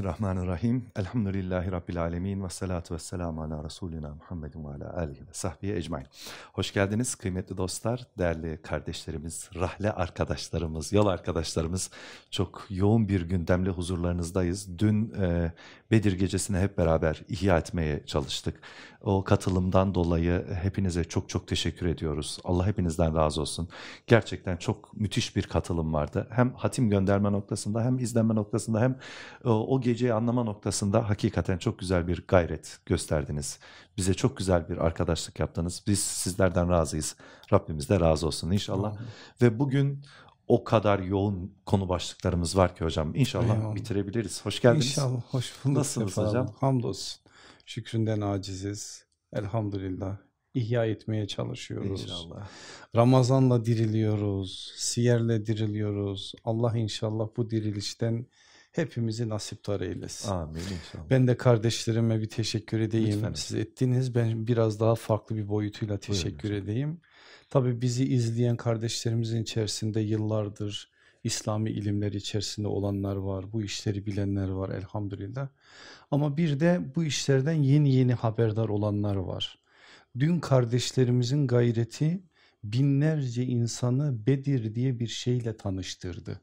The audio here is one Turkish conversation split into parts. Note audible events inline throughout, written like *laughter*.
Bismillahirrahmanirrahim. Elhamdülillahi Rabbil alemin. Ve salatu ve selamu ala Resulina Muhammedin ve ala alihi ve sahbihi ecmain. Hoş geldiniz kıymetli dostlar, değerli kardeşlerimiz, rahle arkadaşlarımız, yol arkadaşlarımız. Çok yoğun bir gündemli huzurlarınızdayız. Dün e, Bedir gecesini hep beraber ihya etmeye çalıştık. O katılımdan dolayı hepinize çok çok teşekkür ediyoruz. Allah hepinizden razı olsun. Gerçekten çok müthiş bir katılım vardı. Hem hatim gönderme noktasında hem izlenme noktasında hem o geceyi anlama noktasında hakikaten çok güzel bir gayret gösterdiniz. Bize çok güzel bir arkadaşlık yaptınız. Biz sizlerden razıyız. Rabbimiz de razı olsun inşallah. Ve bugün o kadar yoğun konu başlıklarımız var ki hocam. İnşallah Eyvallah. bitirebiliriz. Hoş geldiniz. İnşallah. Hoş bulduk. Nasılsınız hocam? Hamdolsun. Şükründen aciziz. Elhamdülillah. İhya etmeye çalışıyoruz. İnşallah. Ramazanla diriliyoruz. Siyerle diriliyoruz. Allah inşallah bu dirilişten hepimizi nasiptar eylesin. Amin inşallah. Ben de kardeşlerime bir teşekkür edeyim. Lütfen. Siz ettiniz. Ben biraz daha farklı bir boyutuyla teşekkür Buyurun. edeyim. Tabii bizi izleyen kardeşlerimizin içerisinde yıllardır İslami ilimler içerisinde olanlar var. Bu işleri bilenler var elhamdülillah. Ama bir de bu işlerden yeni yeni haberdar olanlar var. Dün kardeşlerimizin gayreti binlerce insanı Bedir diye bir şeyle tanıştırdı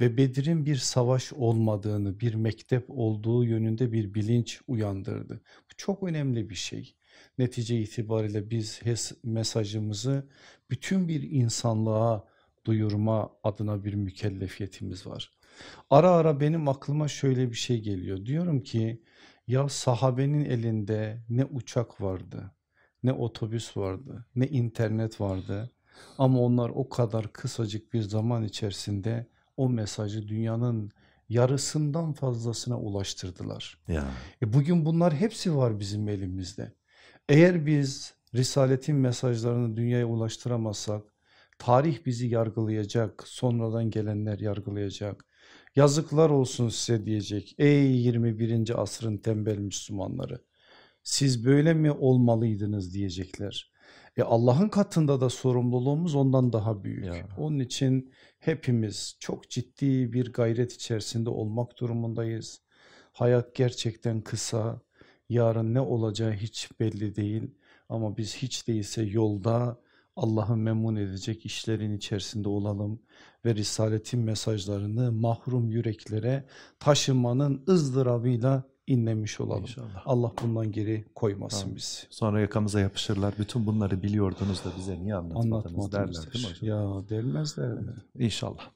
ve Bedir'in bir savaş olmadığını, bir mektep olduğu yönünde bir bilinç uyandırdı. Bu çok önemli bir şey. Netice itibariyle biz mesajımızı bütün bir insanlığa duyurma adına bir mükellefiyetimiz var. Ara ara benim aklıma şöyle bir şey geliyor. Diyorum ki ya sahabenin elinde ne uçak vardı, ne otobüs vardı, ne internet vardı. Ama onlar o kadar kısacık bir zaman içerisinde o mesajı dünyanın yarısından fazlasına ulaştırdılar. Ya. E bugün bunlar hepsi var bizim elimizde. Eğer biz Risaletin mesajlarını dünyaya ulaştıramazsak tarih bizi yargılayacak, sonradan gelenler yargılayacak. Yazıklar olsun size diyecek ey 21. asrın tembel Müslümanları siz böyle mi olmalıydınız diyecekler. E Allah'ın katında da sorumluluğumuz ondan daha büyük. Ya. Onun için hepimiz çok ciddi bir gayret içerisinde olmak durumundayız. Hayat gerçekten kısa, yarın ne olacağı hiç belli değil ama biz hiç değilse yolda Allah'ı memnun edecek işlerin içerisinde olalım ve Risaletin mesajlarını mahrum yüreklere taşımanın ızdırabıyla inlemiş olalım. İnşallah. Allah bundan geri koymasın tamam. bizi. Sonra yakamıza yapışırlar. Bütün bunları biliyordunuz da bize niye anlatmadınız derler değil mi hocam? Ya dermezler mi? İnşallah.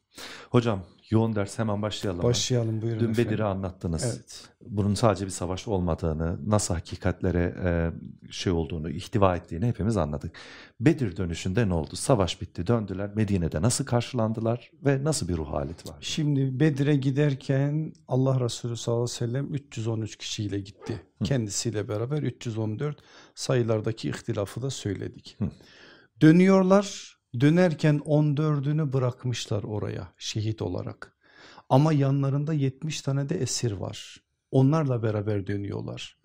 Hocam yoğun ders hemen başlayalım. Başlayalım buyurun Dün Bedir'i anlattınız. Evet. Bunun sadece bir savaş olmadığını, nasıl hakikatlere e, şey olduğunu, ihtiva ettiğini hepimiz anladık. Bedir dönüşünde ne oldu? Savaş bitti, döndüler. Medine'de nasıl karşılandılar ve nasıl bir ruh haleti var? Şimdi Bedir'e giderken Allah Resulü sallallahu aleyhi ve sellem 313 kişiyle gitti. Hı. Kendisiyle beraber 314 sayılardaki ihtilafı da söyledik. Hı. Dönüyorlar Dönerken 14'ünü bırakmışlar oraya şehit olarak. Ama yanlarında 70 tane de esir var. Onlarla beraber dönüyorlar.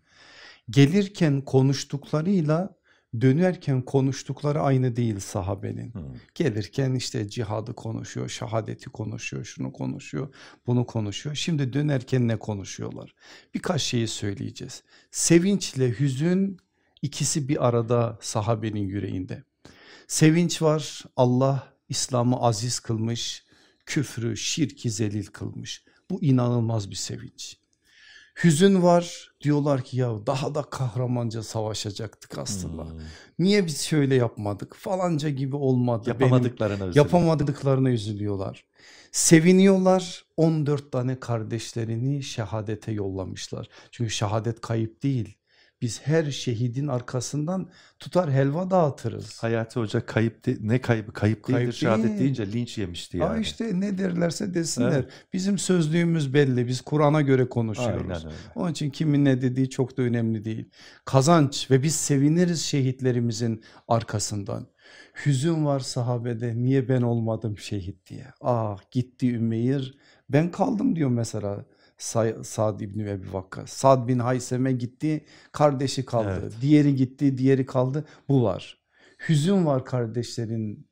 Gelirken konuştuklarıyla dönerken konuştukları aynı değil sahabenin. Hmm. Gelirken işte cihadı konuşuyor, şehadeti konuşuyor, şunu konuşuyor, bunu konuşuyor. Şimdi dönerken ne konuşuyorlar? Birkaç şeyi söyleyeceğiz. Sevinçle hüzün ikisi bir arada sahabenin yüreğinde. Sevinç var Allah İslam'ı aziz kılmış, küfrü, şirki zelil kılmış. Bu inanılmaz bir sevinç. Hüzün var diyorlar ki ya daha da kahramanca savaşacaktık aslında. Hmm. Niye biz şöyle yapmadık falanca gibi olmadı. Yapamadıklarına Benim, Yapamadıklarına üzülüyorlar. Seviniyorlar 14 tane kardeşlerini şehadete yollamışlar. Çünkü şehadet kayıp değil biz her şehidin arkasından tutar helva dağıtırız. Hayati Hoca kayıp de, ne kaybı kayıp, kayıp değildir değil. şehadet deyince linç yemişti yani. Aa işte ne derlerse desinler. Evet. Bizim sözlüğümüz belli. Biz Kur'an'a göre konuşuyoruz. Onun için kimin ne dediği çok da önemli değil. Kazanç ve biz seviniriz şehitlerimizin arkasından. Hüzün var sahabede niye ben olmadım şehit diye. Ah gitti Ümeyr ben kaldım diyor mesela Sa'd İbni Ebi Vakkas. Sa'd bin Haysem'e gitti kardeşi kaldı. Evet. Diğeri gitti diğeri kaldı. Bu var. Hüzün var kardeşlerin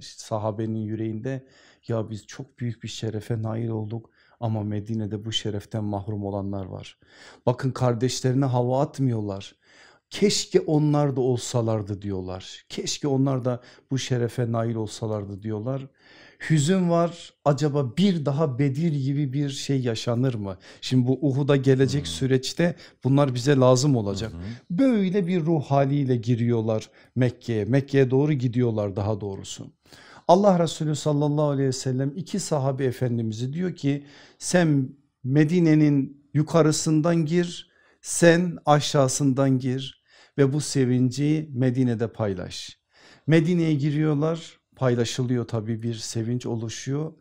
sahabenin yüreğinde. Ya biz çok büyük bir şerefe nail olduk ama Medine'de bu şereften mahrum olanlar var. Bakın kardeşlerine hava atmıyorlar. Keşke onlar da olsalardı diyorlar. Keşke onlar da bu şerefe nail olsalardı diyorlar. Hüzün var acaba bir daha Bedir gibi bir şey yaşanır mı? Şimdi bu Uhud'a gelecek hmm. süreçte bunlar bize lazım olacak. Hmm. Böyle bir ruh haliyle giriyorlar Mekke'ye. Mekke'ye doğru gidiyorlar daha doğrusu. Allah Resulü sallallahu aleyhi ve sellem iki sahabe efendimizi diyor ki sen Medine'nin yukarısından gir sen aşağısından gir ve bu sevinci Medine'de paylaş. Medine'ye giriyorlar paylaşılıyor tabii bir sevinç oluşuyor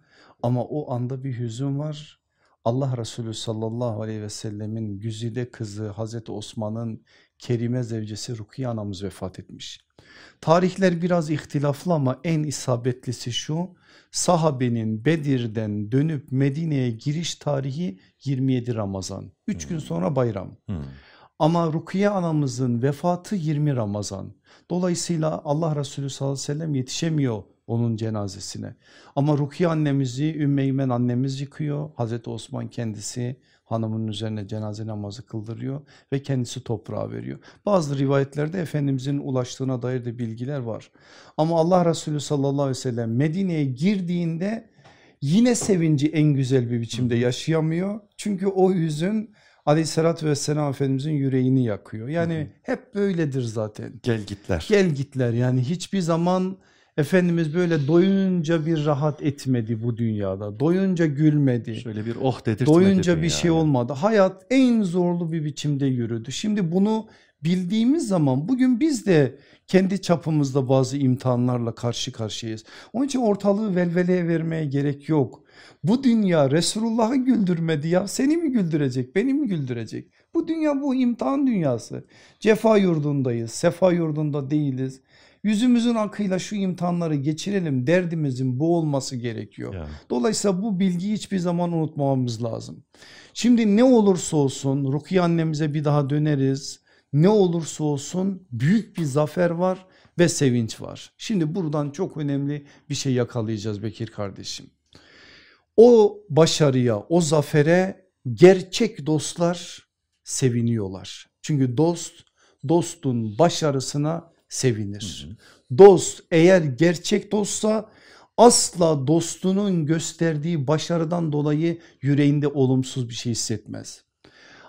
ama o anda bir hüzün var. Allah Resulü sallallahu aleyhi ve sellemin güzide kızı Hazreti Osman'ın kerime zevcesi Rukiye anamız vefat etmiş. Tarihler biraz ihtilaflı ama en isabetlisi şu sahabenin Bedir'den dönüp Medine'ye giriş tarihi 27 Ramazan. 3 hmm. gün sonra bayram. Hmm. Ama Rukiye anamızın vefatı 20 Ramazan. Dolayısıyla Allah Resulü sallallahu aleyhi ve sellem yetişemiyor onun cenazesine. Ama Rukiye annemizi Ümmeymen annemiz yıkıyor. Hazreti Osman kendisi hanımının üzerine cenaze namazı kıldırıyor ve kendisi toprağa veriyor. Bazı rivayetlerde Efendimizin ulaştığına dair de bilgiler var. Ama Allah Resulü sallallahu aleyhi ve sellem Medine'ye girdiğinde yine sevinci en güzel bir biçimde yaşayamıyor. Çünkü o hüzün aleyhissalatü vesselam Efendimizin yüreğini yakıyor. Yani hep böyledir zaten. Gel gitler. Gel gitler yani hiçbir zaman Efendimiz böyle doyunca bir rahat etmedi bu dünyada. Doyunca gülmedi. Şöyle bir oh dedirtmedi. Doyunca bir şey olmadı. Hayat en zorlu bir biçimde yürüdü. Şimdi bunu bildiğimiz zaman bugün biz de kendi çapımızda bazı imtihanlarla karşı karşıyayız. Onun için ortalığı velveleye vermeye gerek yok. Bu dünya Resulullah'ı güldürmedi ya seni mi güldürecek beni mi güldürecek? Bu dünya bu imtihan dünyası. Cefa yurdundayız sefa yurdunda değiliz. Yüzümüzün akıyla şu imtihanları geçirelim derdimizin bu olması gerekiyor. Yani. Dolayısıyla bu bilgiyi hiçbir zaman unutmamamız lazım. Şimdi ne olursa olsun Rukiye annemize bir daha döneriz. Ne olursa olsun büyük bir zafer var ve sevinç var. Şimdi buradan çok önemli bir şey yakalayacağız Bekir kardeşim. O başarıya o zafere gerçek dostlar seviniyorlar. Çünkü dost dostun başarısına sevinir. Hı hı. Dost eğer gerçek dostsa asla dostunun gösterdiği başarıdan dolayı yüreğinde olumsuz bir şey hissetmez.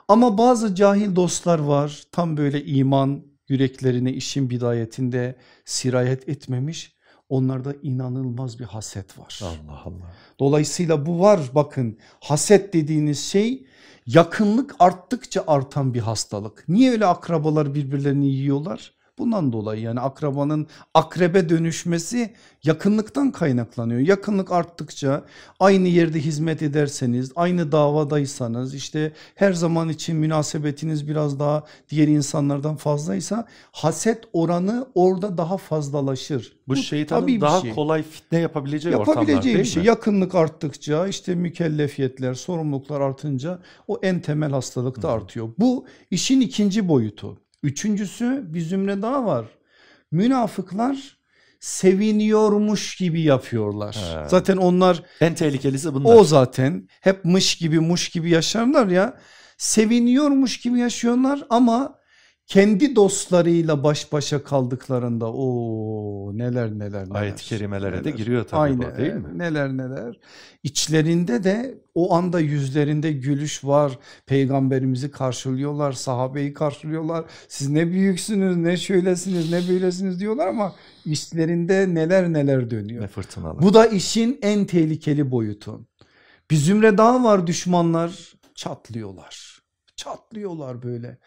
Ama bazı cahil dostlar var tam böyle iman yüreklerine işin bidayetinde sirayet etmemiş. Onlarda inanılmaz bir haset var. Allah Allah. Dolayısıyla bu var bakın haset dediğiniz şey yakınlık arttıkça artan bir hastalık. Niye öyle akrabalar birbirlerini yiyorlar? Bundan dolayı yani akrabanın akrebe dönüşmesi yakınlıktan kaynaklanıyor. Yakınlık arttıkça aynı yerde hizmet ederseniz aynı davadaysanız işte her zaman için münasebetiniz biraz daha diğer insanlardan fazlaysa haset oranı orada daha fazlalaşır. Bu, Bu şeytanın daha şey. kolay fitne yapabileceği, yapabileceği ortamlar bir şey. Mi? Yakınlık arttıkça işte mükellefiyetler sorumluluklar artınca o en temel hastalık da artıyor. Bu işin ikinci boyutu. Üçüncüsü bir zümre daha var. Münafıklar seviniyormuş gibi yapıyorlar. He. Zaten onlar en tehlikelisi bunlar. O zaten hep mış gibi muş gibi yaşarlar ya. Seviniyormuş gibi yaşıyorlar ama kendi dostlarıyla baş başa kaldıklarında o neler neler neler. Ayet-i kerimelere neler. de giriyor tabii Aynen, bu değil mi? Neler neler. İçlerinde de o anda yüzlerinde gülüş var. Peygamberimizi karşılıyorlar, sahabeyi karşılıyorlar. Siz ne büyüksünüz, ne şöylesiniz, ne böylesiniz diyorlar ama içlerinde neler neler dönüyor. Ne fırtınalar. Bu da işin en tehlikeli boyutu. Bir zümre daha var düşmanlar çatlıyorlar. Çatlıyorlar böyle.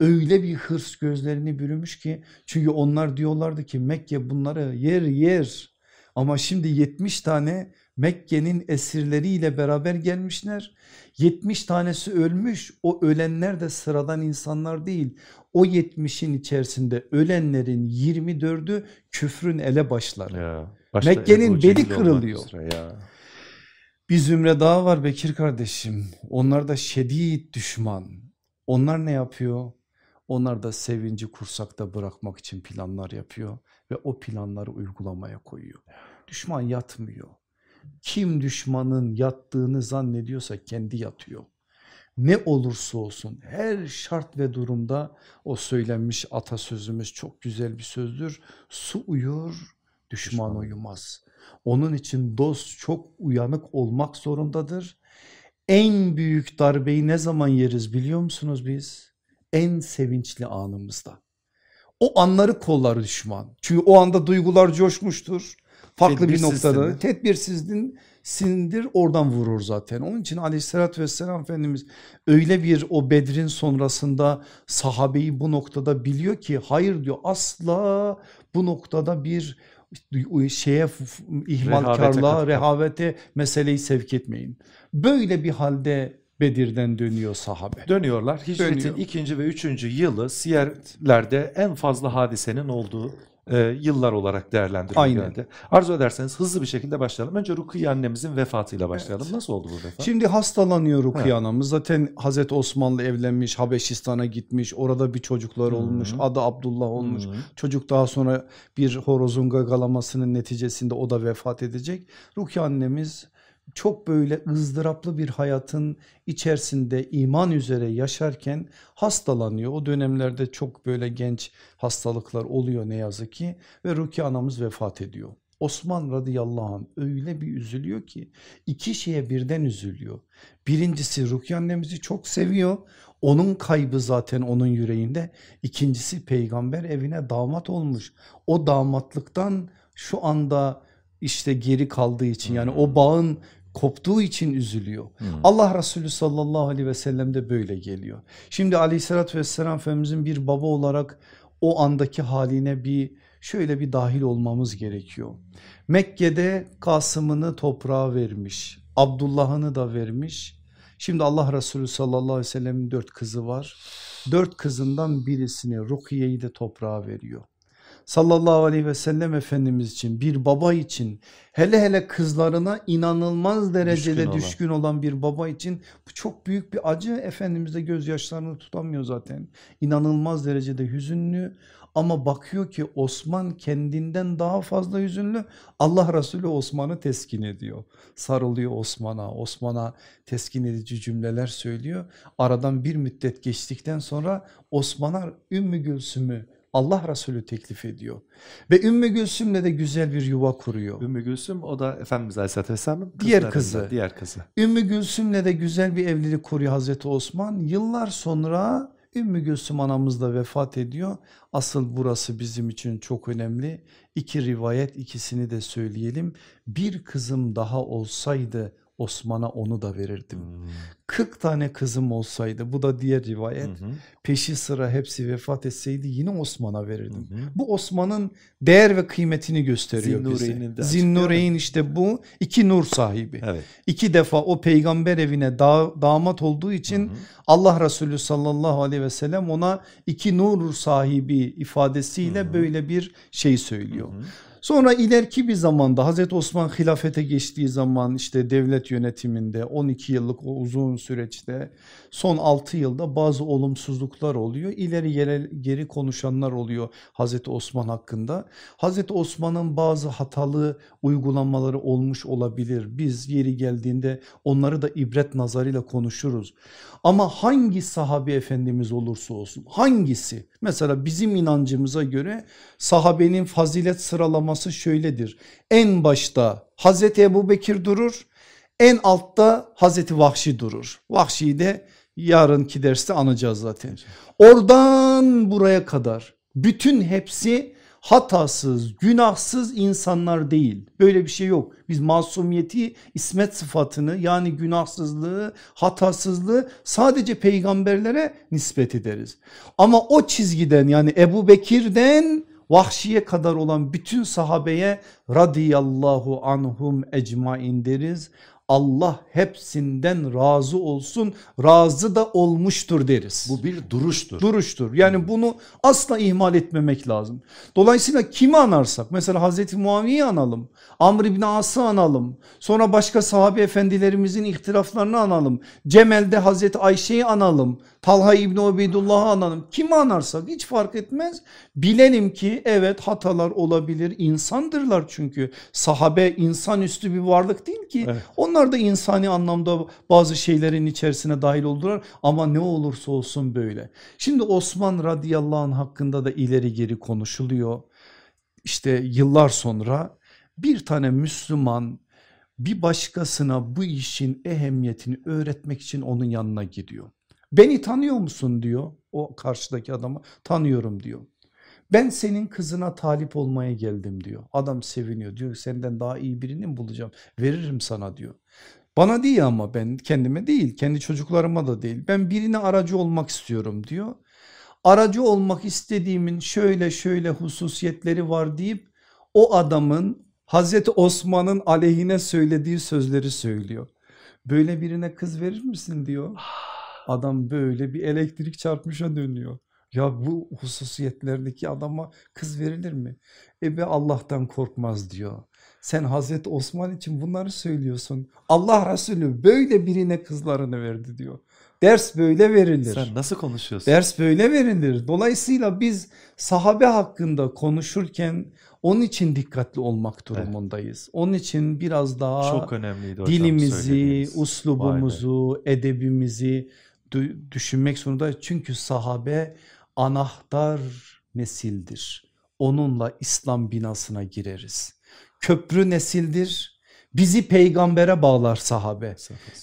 Öyle bir hırs gözlerini bürümüş ki çünkü onlar diyorlardı ki Mekke bunları yer yer. Ama şimdi 70 tane Mekke'nin esirleriyle beraber gelmişler. 70 tanesi ölmüş. O ölenler de sıradan insanlar değil. O 70'in içerisinde ölenlerin 24'ü küfrün ele başları. Mekke'nin beli kırılıyor. ya. Bir zümre daha var Bekir kardeşim onlar da şedid düşman onlar ne yapıyor onlar da sevinci kursakta bırakmak için planlar yapıyor ve o planları uygulamaya koyuyor. Düşman yatmıyor. Kim düşmanın yattığını zannediyorsa kendi yatıyor. Ne olursa olsun her şart ve durumda o söylenmiş atasözümüz çok güzel bir sözdür. Su uyur, düşman, düşman. uyumaz. Onun için dost çok uyanık olmak zorundadır. En büyük darbeyi ne zaman yeriz biliyor musunuz biz? En sevinçli anımızda. O anları kollar düşman. Çünkü o anda duygular coşmuştur. Farklı bir noktada tedbirsizliğin sindir oradan vurur zaten. Onun için aleyhissalatü vesselam Efendimiz öyle bir o Bedir'in sonrasında sahabeyi bu noktada biliyor ki hayır diyor asla bu noktada bir şeye ihmalkarlığa, rehavete meseleyi sevk etmeyin. Böyle bir halde Bedir'den dönüyor sahabe. Dönüyorlar. Hicretin Dönüyor. ikinci ve üçüncü yılı siyerlerde en fazla hadisenin olduğu e, yıllar olarak değerlendiriliyor Aynen. genelde. Arzu ederseniz hızlı bir şekilde başlayalım. Önce Rukiye annemizin vefatıyla başlayalım. Evet. Nasıl oldu bu vefat? Şimdi hastalanıyor Rukiye anamız. Zaten Hazreti Osmanlı evlenmiş, Habeşistan'a gitmiş. Orada bir çocuklar olmuş. Hmm. Adı Abdullah olmuş. Hmm. Çocuk daha sonra bir horozun gagalamasının neticesinde o da vefat edecek. Rukiye annemiz çok böyle ızdıraplı bir hayatın içerisinde iman üzere yaşarken hastalanıyor. O dönemlerde çok böyle genç hastalıklar oluyor ne yazık ki ve Rukiye anamız vefat ediyor. Osman radıyallahu anh öyle bir üzülüyor ki iki şeye birden üzülüyor. Birincisi Rukiye annemizi çok seviyor. Onun kaybı zaten onun yüreğinde. İkincisi peygamber evine damat olmuş. O damatlıktan şu anda işte geri kaldığı için yani o bağın koptuğu için üzülüyor. Hmm. Allah Resulü sallallahu aleyhi ve sellem de böyle geliyor. Şimdi aleyhissalatü vesselam Efendimizin bir baba olarak o andaki haline bir şöyle bir dahil olmamız gerekiyor. Mekke'de Kasım'ını toprağa vermiş, Abdullah'ını da vermiş. Şimdi Allah Resulü sallallahu aleyhi ve sellemin dört kızı var. Dört kızından birisini Rukiye'yi de toprağa veriyor sallallahu aleyhi ve sellem Efendimiz için bir baba için hele hele kızlarına inanılmaz derecede düşkün, düşkün olan. olan bir baba için bu çok büyük bir acı. Efendimiz de gözyaşlarını tutamıyor zaten. İnanılmaz derecede hüzünlü. Ama bakıyor ki Osman kendinden daha fazla hüzünlü. Allah Resulü Osman'ı teskin ediyor. Sarılıyor Osman'a. Osman'a teskin edici cümleler söylüyor. Aradan bir müddet geçtikten sonra Osman'a Ümmü Gülsüm'ü Allah Resulü teklif ediyor. Ve Ümmü Gülsüm'le de güzel bir yuva kuruyor. Ümmü Gülsüm o da Efendimiz Aleyhisselatü Vesselam'ın diğer kızı. Diğer kızı. Ümmü Gülsüm'le de güzel bir evlilik kuruyor Hazreti Osman. Yıllar sonra Ümmü Gülsüm anamız da vefat ediyor. Asıl burası bizim için çok önemli. İki rivayet ikisini de söyleyelim. Bir kızım daha olsaydı Osman'a onu da verirdim. Hmm. 40 tane kızım olsaydı bu da diğer rivayet hı hı. peşi sıra hepsi vefat etseydi yine Osman'a verirdim. Hı hı. Bu Osman'ın değer ve kıymetini gösteriyor bize. Zinnureyn işte bu iki nur sahibi. Evet. İki defa o peygamber evine da, damat olduğu için hı hı. Allah Resulü sallallahu aleyhi ve sellem ona iki nur sahibi ifadesiyle hı hı. böyle bir şey söylüyor. Hı hı. Sonra ileriki bir zamanda Hazreti Osman hilafete geçtiği zaman işte devlet yönetiminde 12 yıllık o uzun süreçte son 6 yılda bazı olumsuzluklar oluyor. İleri geri, geri konuşanlar oluyor Hazreti Osman hakkında. Hazreti Osman'ın bazı hatalı uygulamaları olmuş olabilir. Biz yeri geldiğinde onları da ibret nazarıyla konuşuruz. Ama hangi sahabe efendimiz olursa olsun hangisi mesela bizim inancımıza göre sahabenin fazilet sıralaması şöyledir. En başta Hazreti Ebu Bekir durur en altta Hazreti Vahşi durur. Vahşi'yi de yarınki derste anacağız zaten. Oradan buraya kadar bütün hepsi hatasız, günahsız insanlar değil. Böyle bir şey yok. Biz masumiyeti, ismet sıfatını yani günahsızlığı, hatasızlığı sadece peygamberlere nispet ederiz. Ama o çizgiden yani Ebu Bekir'den Vahşiye kadar olan bütün sahabeye radiyallahu anhum ecmain deriz. Allah hepsinden razı olsun razı da olmuştur deriz. Bu bir duruştur. Duruştur yani bunu asla ihmal etmemek lazım. Dolayısıyla kimi anarsak mesela Hazreti Muaviye'yi analım. Amr ibn As'ı analım. Sonra başka sahabe efendilerimizin ihtilaflarını analım. Cemel'de Hazreti Ayşe'yi analım. Talha İbni Ubeydullah'ı analım. Kimi anarsak hiç fark etmez. Bilelim ki evet hatalar olabilir. İnsandırlar çünkü. Sahabe insanüstü bir varlık değil ki. Evet. Onlar da insani anlamda bazı şeylerin içerisine dahil oldular. Ama ne olursa olsun böyle. Şimdi Osman radıyallahu anh hakkında da ileri geri konuşuluyor. İşte yıllar sonra bir tane Müslüman bir başkasına bu işin ehemmiyetini öğretmek için onun yanına gidiyor. Beni tanıyor musun diyor o karşıdaki adama tanıyorum diyor. Ben senin kızına talip olmaya geldim diyor. Adam seviniyor diyor senden daha iyi birini mi bulacağım veririm sana diyor. Bana değil ama ben kendime değil kendi çocuklarıma da değil ben birine aracı olmak istiyorum diyor. Aracı olmak istediğimin şöyle şöyle hususiyetleri var deyip o adamın Hazreti Osman'ın aleyhine söylediği sözleri söylüyor. Böyle birine kız verir misin diyor. Adam böyle bir elektrik çarpmışa dönüyor. Ya bu hususiyetlerdeki adama kız verilir mi? E be Allah'tan korkmaz diyor. Sen Hazreti Osman için bunları söylüyorsun. Allah Resulü böyle birine kızlarını verdi diyor. Ders böyle verilir. Sen nasıl konuşuyorsun? Ders böyle verilir. Dolayısıyla biz sahabe hakkında konuşurken onun için dikkatli olmak durumundayız. Evet. Onun için biraz daha Çok önemliydi dilimizi, uslubumuzu, edebimizi düşünmek zorunda. Çünkü sahabe anahtar nesildir. Onunla İslam binasına gireriz. Köprü nesildir. Bizi peygambere bağlar sahabe.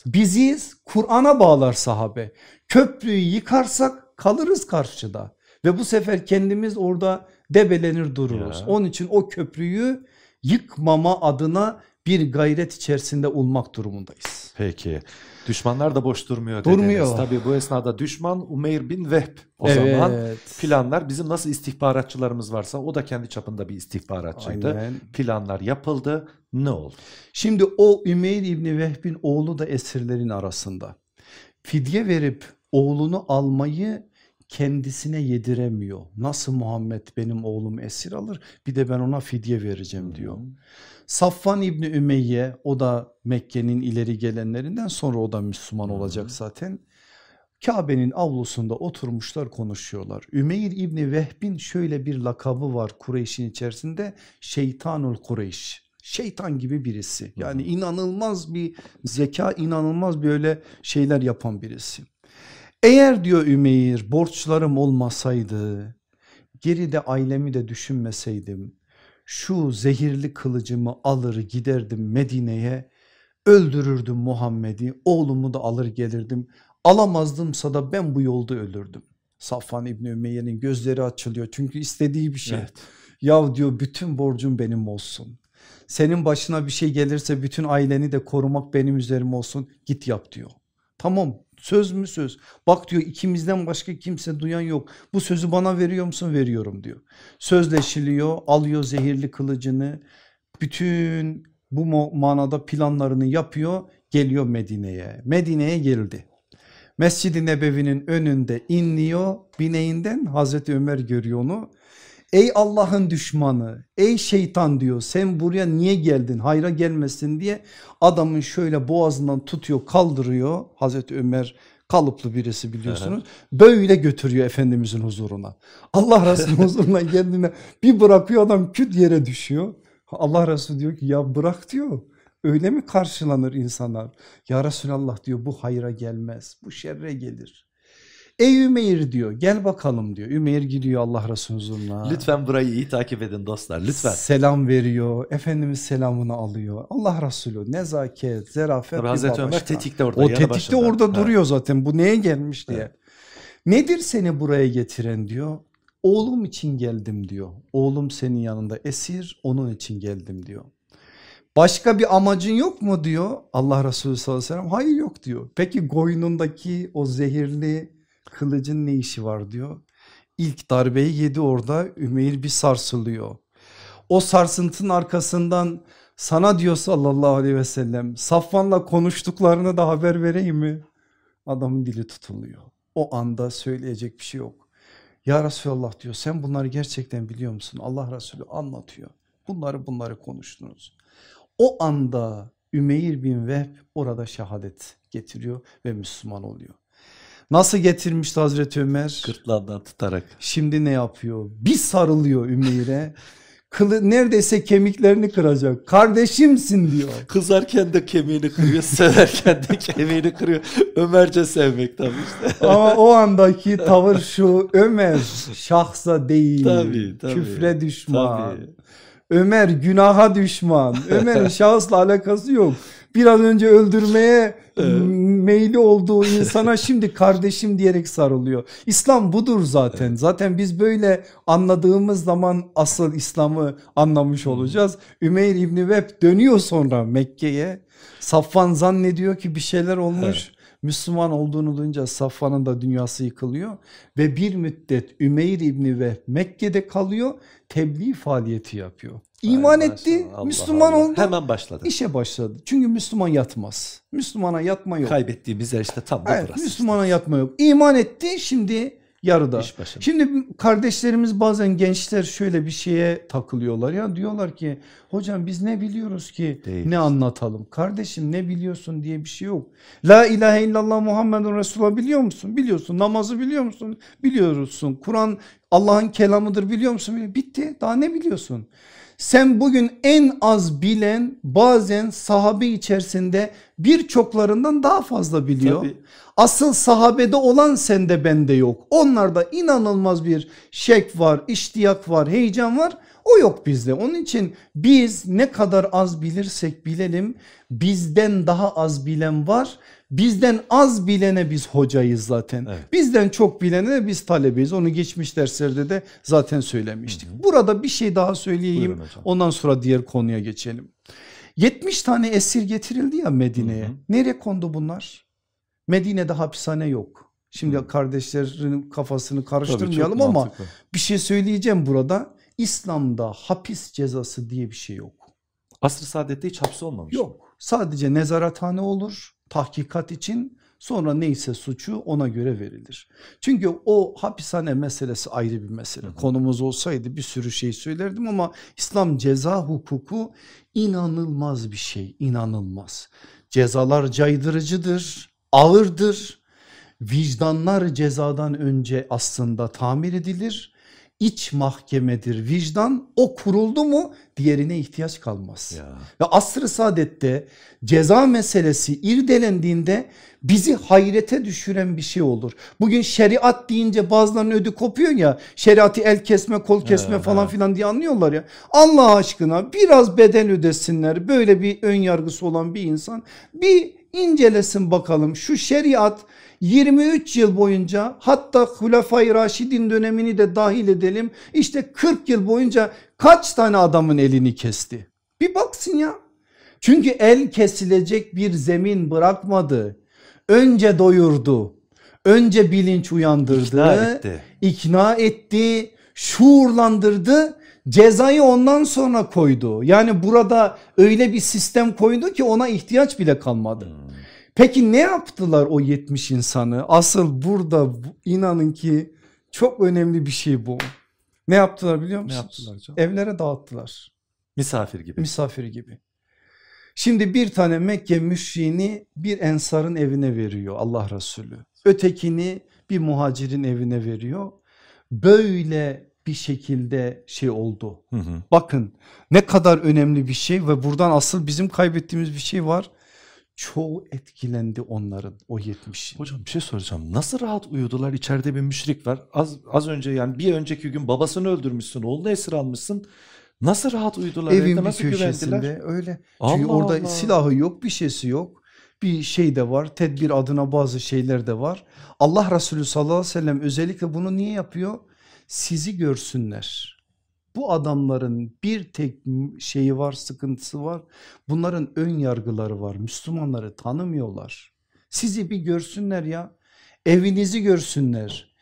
Bizi Kur'an'a bağlar sahabe. Köprüyü yıkarsak kalırız karşıda. Ve bu sefer kendimiz orada debelenir dururuz. Ya. Onun için o köprüyü yıkmama adına bir gayret içerisinde olmak durumundayız. Peki. Düşmanlar da boş durmuyor dediniz. Durmuyor. Tabii bu esnada düşman Umeyr bin Vehb o evet. zaman planlar bizim nasıl istihbaratçılarımız varsa o da kendi çapında bir istihbaratçıydı. Aynen. Planlar yapıldı. Ne oldu? Şimdi o Ümeyr İbni Vehb'in oğlu da esirlerin arasında. Fidye verip oğlunu almayı kendisine yediremiyor. Nasıl Muhammed benim oğlum esir alır bir de ben ona fidye vereceğim diyor. Safvan İbni Ümeyye o da Mekke'nin ileri gelenlerinden sonra o da Müslüman olacak zaten. Kabe'nin avlusunda oturmuşlar konuşuyorlar. Ümeyr İbni Vehb'in şöyle bir lakabı var Kureyş'in içerisinde şeytanul Kureyş. Şeytan gibi birisi yani inanılmaz bir zeka inanılmaz böyle şeyler yapan birisi. Eğer diyor Ümeyr borçlarım olmasaydı geride ailemi de düşünmeseydim şu zehirli kılıcımı alır giderdim Medine'ye öldürürdüm Muhammed'i oğlumu da alır gelirdim alamazdımsa da ben bu yolda ölürdüm. Safvan İbni Ümeyye'nin gözleri açılıyor çünkü istediği bir şey. Evet. Ya diyor bütün borcum benim olsun. Senin başına bir şey gelirse bütün aileni de korumak benim üzerim olsun git yap diyor. Tamam söz mü söz? Bak diyor ikimizden başka kimse duyan yok. Bu sözü bana veriyor musun? Veriyorum diyor. Sözleşiliyor alıyor zehirli kılıcını. Bütün bu manada planlarını yapıyor geliyor Medine'ye. Medine'ye geldi. Mescid-i Nebevi'nin önünde inliyor bineğinden Hazreti Ömer görüyor onu Ey Allah'ın düşmanı ey şeytan diyor sen buraya niye geldin hayra gelmesin diye adamın şöyle boğazından tutuyor kaldırıyor. Hazreti Ömer kalıplı birisi biliyorsunuz. Böyle götürüyor Efendimizin huzuruna. Allah Resulü huzuruna geldiğinde bir bırakıyor adam küt yere düşüyor. Allah Resulü diyor ki ya bırak diyor. Öyle mi karşılanır insanlar? Ya Resulallah diyor bu hayra gelmez bu şerre gelir Ey Ümeyr diyor gel bakalım diyor. Ümeyr gidiyor Allah Resulü huzuruna. Lütfen burayı iyi takip edin dostlar lütfen. Selam veriyor. Efendimiz selamını alıyor. Allah Resulü nezaket, zerafet. Tabii Hazreti Ömer tetikte orada. O tetikte başında. orada ha. duruyor zaten bu neye gelmiş diye. Evet. Nedir seni buraya getiren diyor. Oğlum için geldim diyor. Oğlum senin yanında esir onun için geldim diyor. Başka bir amacın yok mu diyor Allah Resulü sallallahu aleyhi ve sellem. Hayır yok diyor. Peki goynundaki o zehirli kılıcın ne işi var diyor. İlk darbeyi yedi orada Ümeyr bir sarsılıyor. O sarsıntının arkasından Sana diyor sallallahu aleyhi ve sellem Safvan'la konuştuklarını da haber vereyim mi? Adamın dili tutuluyor. O anda söyleyecek bir şey yok. Ya Resulallah diyor sen bunları gerçekten biliyor musun? Allah Resulü anlatıyor. Bunları bunları konuştunuz. O anda Ümeyr bin Vehb orada şehadet getiriyor ve Müslüman oluyor. Nasıl getirmişti Hazreti Ömer? Gırtlağından tutarak. Şimdi ne yapıyor? Bir sarılıyor Ümeyr'e. Kılı neredeyse kemiklerini kıracak. Kardeşimsin diyor. Kızarken de kemiğini kırıyor, severken de kemiğini kırıyor. Ömerce sevmek tabii işte. Ama o andaki tavır şu Ömer şahsa değil. Tabii, tabii, küfre düşman. tabii. Ömer günaha düşman. Ömer'in şahısla alakası yok. Bir an önce öldürmeye meyli olduğu *laughs* insana şimdi kardeşim diyerek sarılıyor. İslam budur zaten. Zaten biz böyle anladığımız zaman asıl İslam'ı anlamış olacağız. Ümeyr İbni Veb dönüyor sonra Mekke'ye. Safvan zannediyor ki bir şeyler olmuş. Müslüman olduğunu duyunca Safvan'ın da dünyası yıkılıyor ve bir müddet Ümeyr İbni ve Mekke'de kalıyor tebliğ faaliyeti yapıyor. İman Ay etti Allah Müslüman Allah. oldu Hemen başladı. işe başladı. Çünkü Müslüman yatmaz. Müslümana yatma yok. Kaybettiğimiz yer işte tam da Evet, burası. Müslümana yatma yok. İman etti şimdi yarıda. Şimdi kardeşlerimiz bazen gençler şöyle bir şeye takılıyorlar ya diyorlar ki hocam biz ne biliyoruz ki Değil. ne anlatalım? Kardeşim ne biliyorsun diye bir şey yok. La ilahe illallah Muhammedun Resulullah biliyor musun? Biliyorsun. Namazı biliyor musun? Biliyorsun. Kur'an Allah'ın kelamıdır biliyor musun? Bitti. Daha ne biliyorsun? Sen bugün en az bilen bazen sahabe içerisinde birçoklarından daha fazla biliyor. Tabii. Asıl sahabede olan sende bende yok. Onlarda inanılmaz bir şek var, iştiyak var, heyecan var. O yok bizde. Onun için biz ne kadar az bilirsek bilelim bizden daha az bilen var. Bizden az bilene biz hocayız zaten. Evet. Bizden çok bilene de biz talebeyiz. Onu geçmiş derslerde de zaten söylemiştik. Burada bir şey daha söyleyeyim. Ondan sonra diğer konuya geçelim. 70 tane esir getirildi ya Medine'ye. Hı hı. Nereye kondu bunlar? Medine'de hapishane yok. Şimdi kardeşlerin kafasını karıştırmayalım ama mantıklı. bir şey söyleyeceğim burada. İslam'da hapis cezası diye bir şey yok. Asr-ı Saadet'te hiç hapsi olmamış. Yok. Sadece nezarethane olur tahkikat için sonra neyse suçu ona göre verilir. Çünkü o hapishane meselesi ayrı bir mesele. Konumuz olsaydı bir sürü şey söylerdim ama İslam ceza hukuku inanılmaz bir şey inanılmaz. Cezalar caydırıcıdır, ağırdır. Vicdanlar cezadan önce aslında tamir edilir. İç mahkemedir vicdan o kuruldu mu diğerine ihtiyaç kalmaz. Ya. Ve asr-ı saadette ceza meselesi irdelendiğinde bizi hayrete düşüren bir şey olur. Bugün şeriat deyince bazılarının ödü kopuyor ya şeriatı el kesme kol kesme falan filan diye anlıyorlar ya. Allah aşkına biraz bedel ödesinler böyle bir ön yargısı olan bir insan bir incelesin bakalım şu şeriat 23 yıl boyunca hatta Hulefai Raşidin dönemini de dahil edelim işte 40 yıl boyunca kaç tane adamın elini kesti? Bir baksın ya. Çünkü el kesilecek bir zemin bırakmadı. Önce doyurdu. Önce bilinç uyandırdı. İkna etti. ikna etti, şuurlandırdı. Cezayı ondan sonra koydu. Yani burada öyle bir sistem koydu ki ona ihtiyaç bile kalmadı. Peki ne yaptılar o 70 insanı? Asıl burada bu- inanın ki çok önemli bir şey bu. Ne yaptılar biliyor Ne musunuz? yaptılar hocam? Evlere dağıttılar. Misafir gibi. Misafir gibi. Şimdi bir tane Mekke müşriğini bir ensarın evine veriyor Allah Resulü. Ötekini bir muhacirin evine veriyor. Böyle bir şekilde şey oldu. Hı hı. Bakın ne kadar önemli bir şey ve buradan asıl bizim kaybettiğimiz bir şey var. Çoğu etkilendi onların o 70'in. Hocam bir şey soracağım. Nasıl rahat uyudular? İçeride bir müşrik var. Az az önce yani bir önceki gün babasını öldürmüşsün, oğlunu esir almışsın. Nasıl rahat uyudular? Evin bir nasıl köşesinde güvendiler? öyle. Çünkü Allah orada Allah. silahı yok bir şeysi yok. Bir şey de var tedbir adına bazı şeyler de var. Allah Resulü sallallahu aleyhi ve sellem özellikle bunu niye yapıyor? Sizi görsünler. Bu adamların bir tek şeyi var sıkıntısı var. Bunların ön yargıları var. Müslümanları tanımıyorlar. Sizi bir görsünler ya. Evinizi görsünler.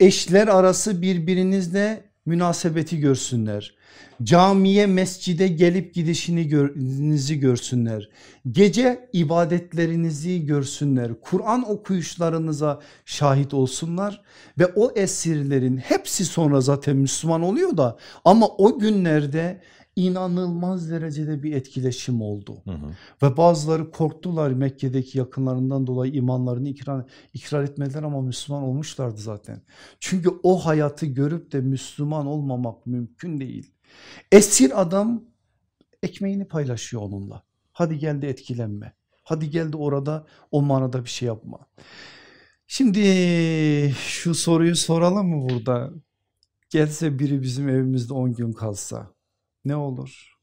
Eşler arası birbirinizle münasebeti görsünler. Camiye mescide gelip gidişini görnizi görsünler. Gece ibadetlerinizi görsünler. Kur'an okuyuşlarınıza şahit olsunlar ve o esirlerin hepsi sonra zaten Müslüman oluyor da ama o günlerde inanılmaz derecede bir etkileşim oldu. Hı hı. Ve bazıları korktular Mekke'deki yakınlarından dolayı imanlarını ikrar, ikrar etmediler ama Müslüman olmuşlardı zaten. Çünkü o hayatı görüp de Müslüman olmamak mümkün değil. Esir adam ekmeğini paylaşıyor onunla. Hadi gel de etkilenme. Hadi gel de orada o manada bir şey yapma. Şimdi şu soruyu soralım mı burada? Gelse biri bizim evimizde 10 gün kalsa ne olur?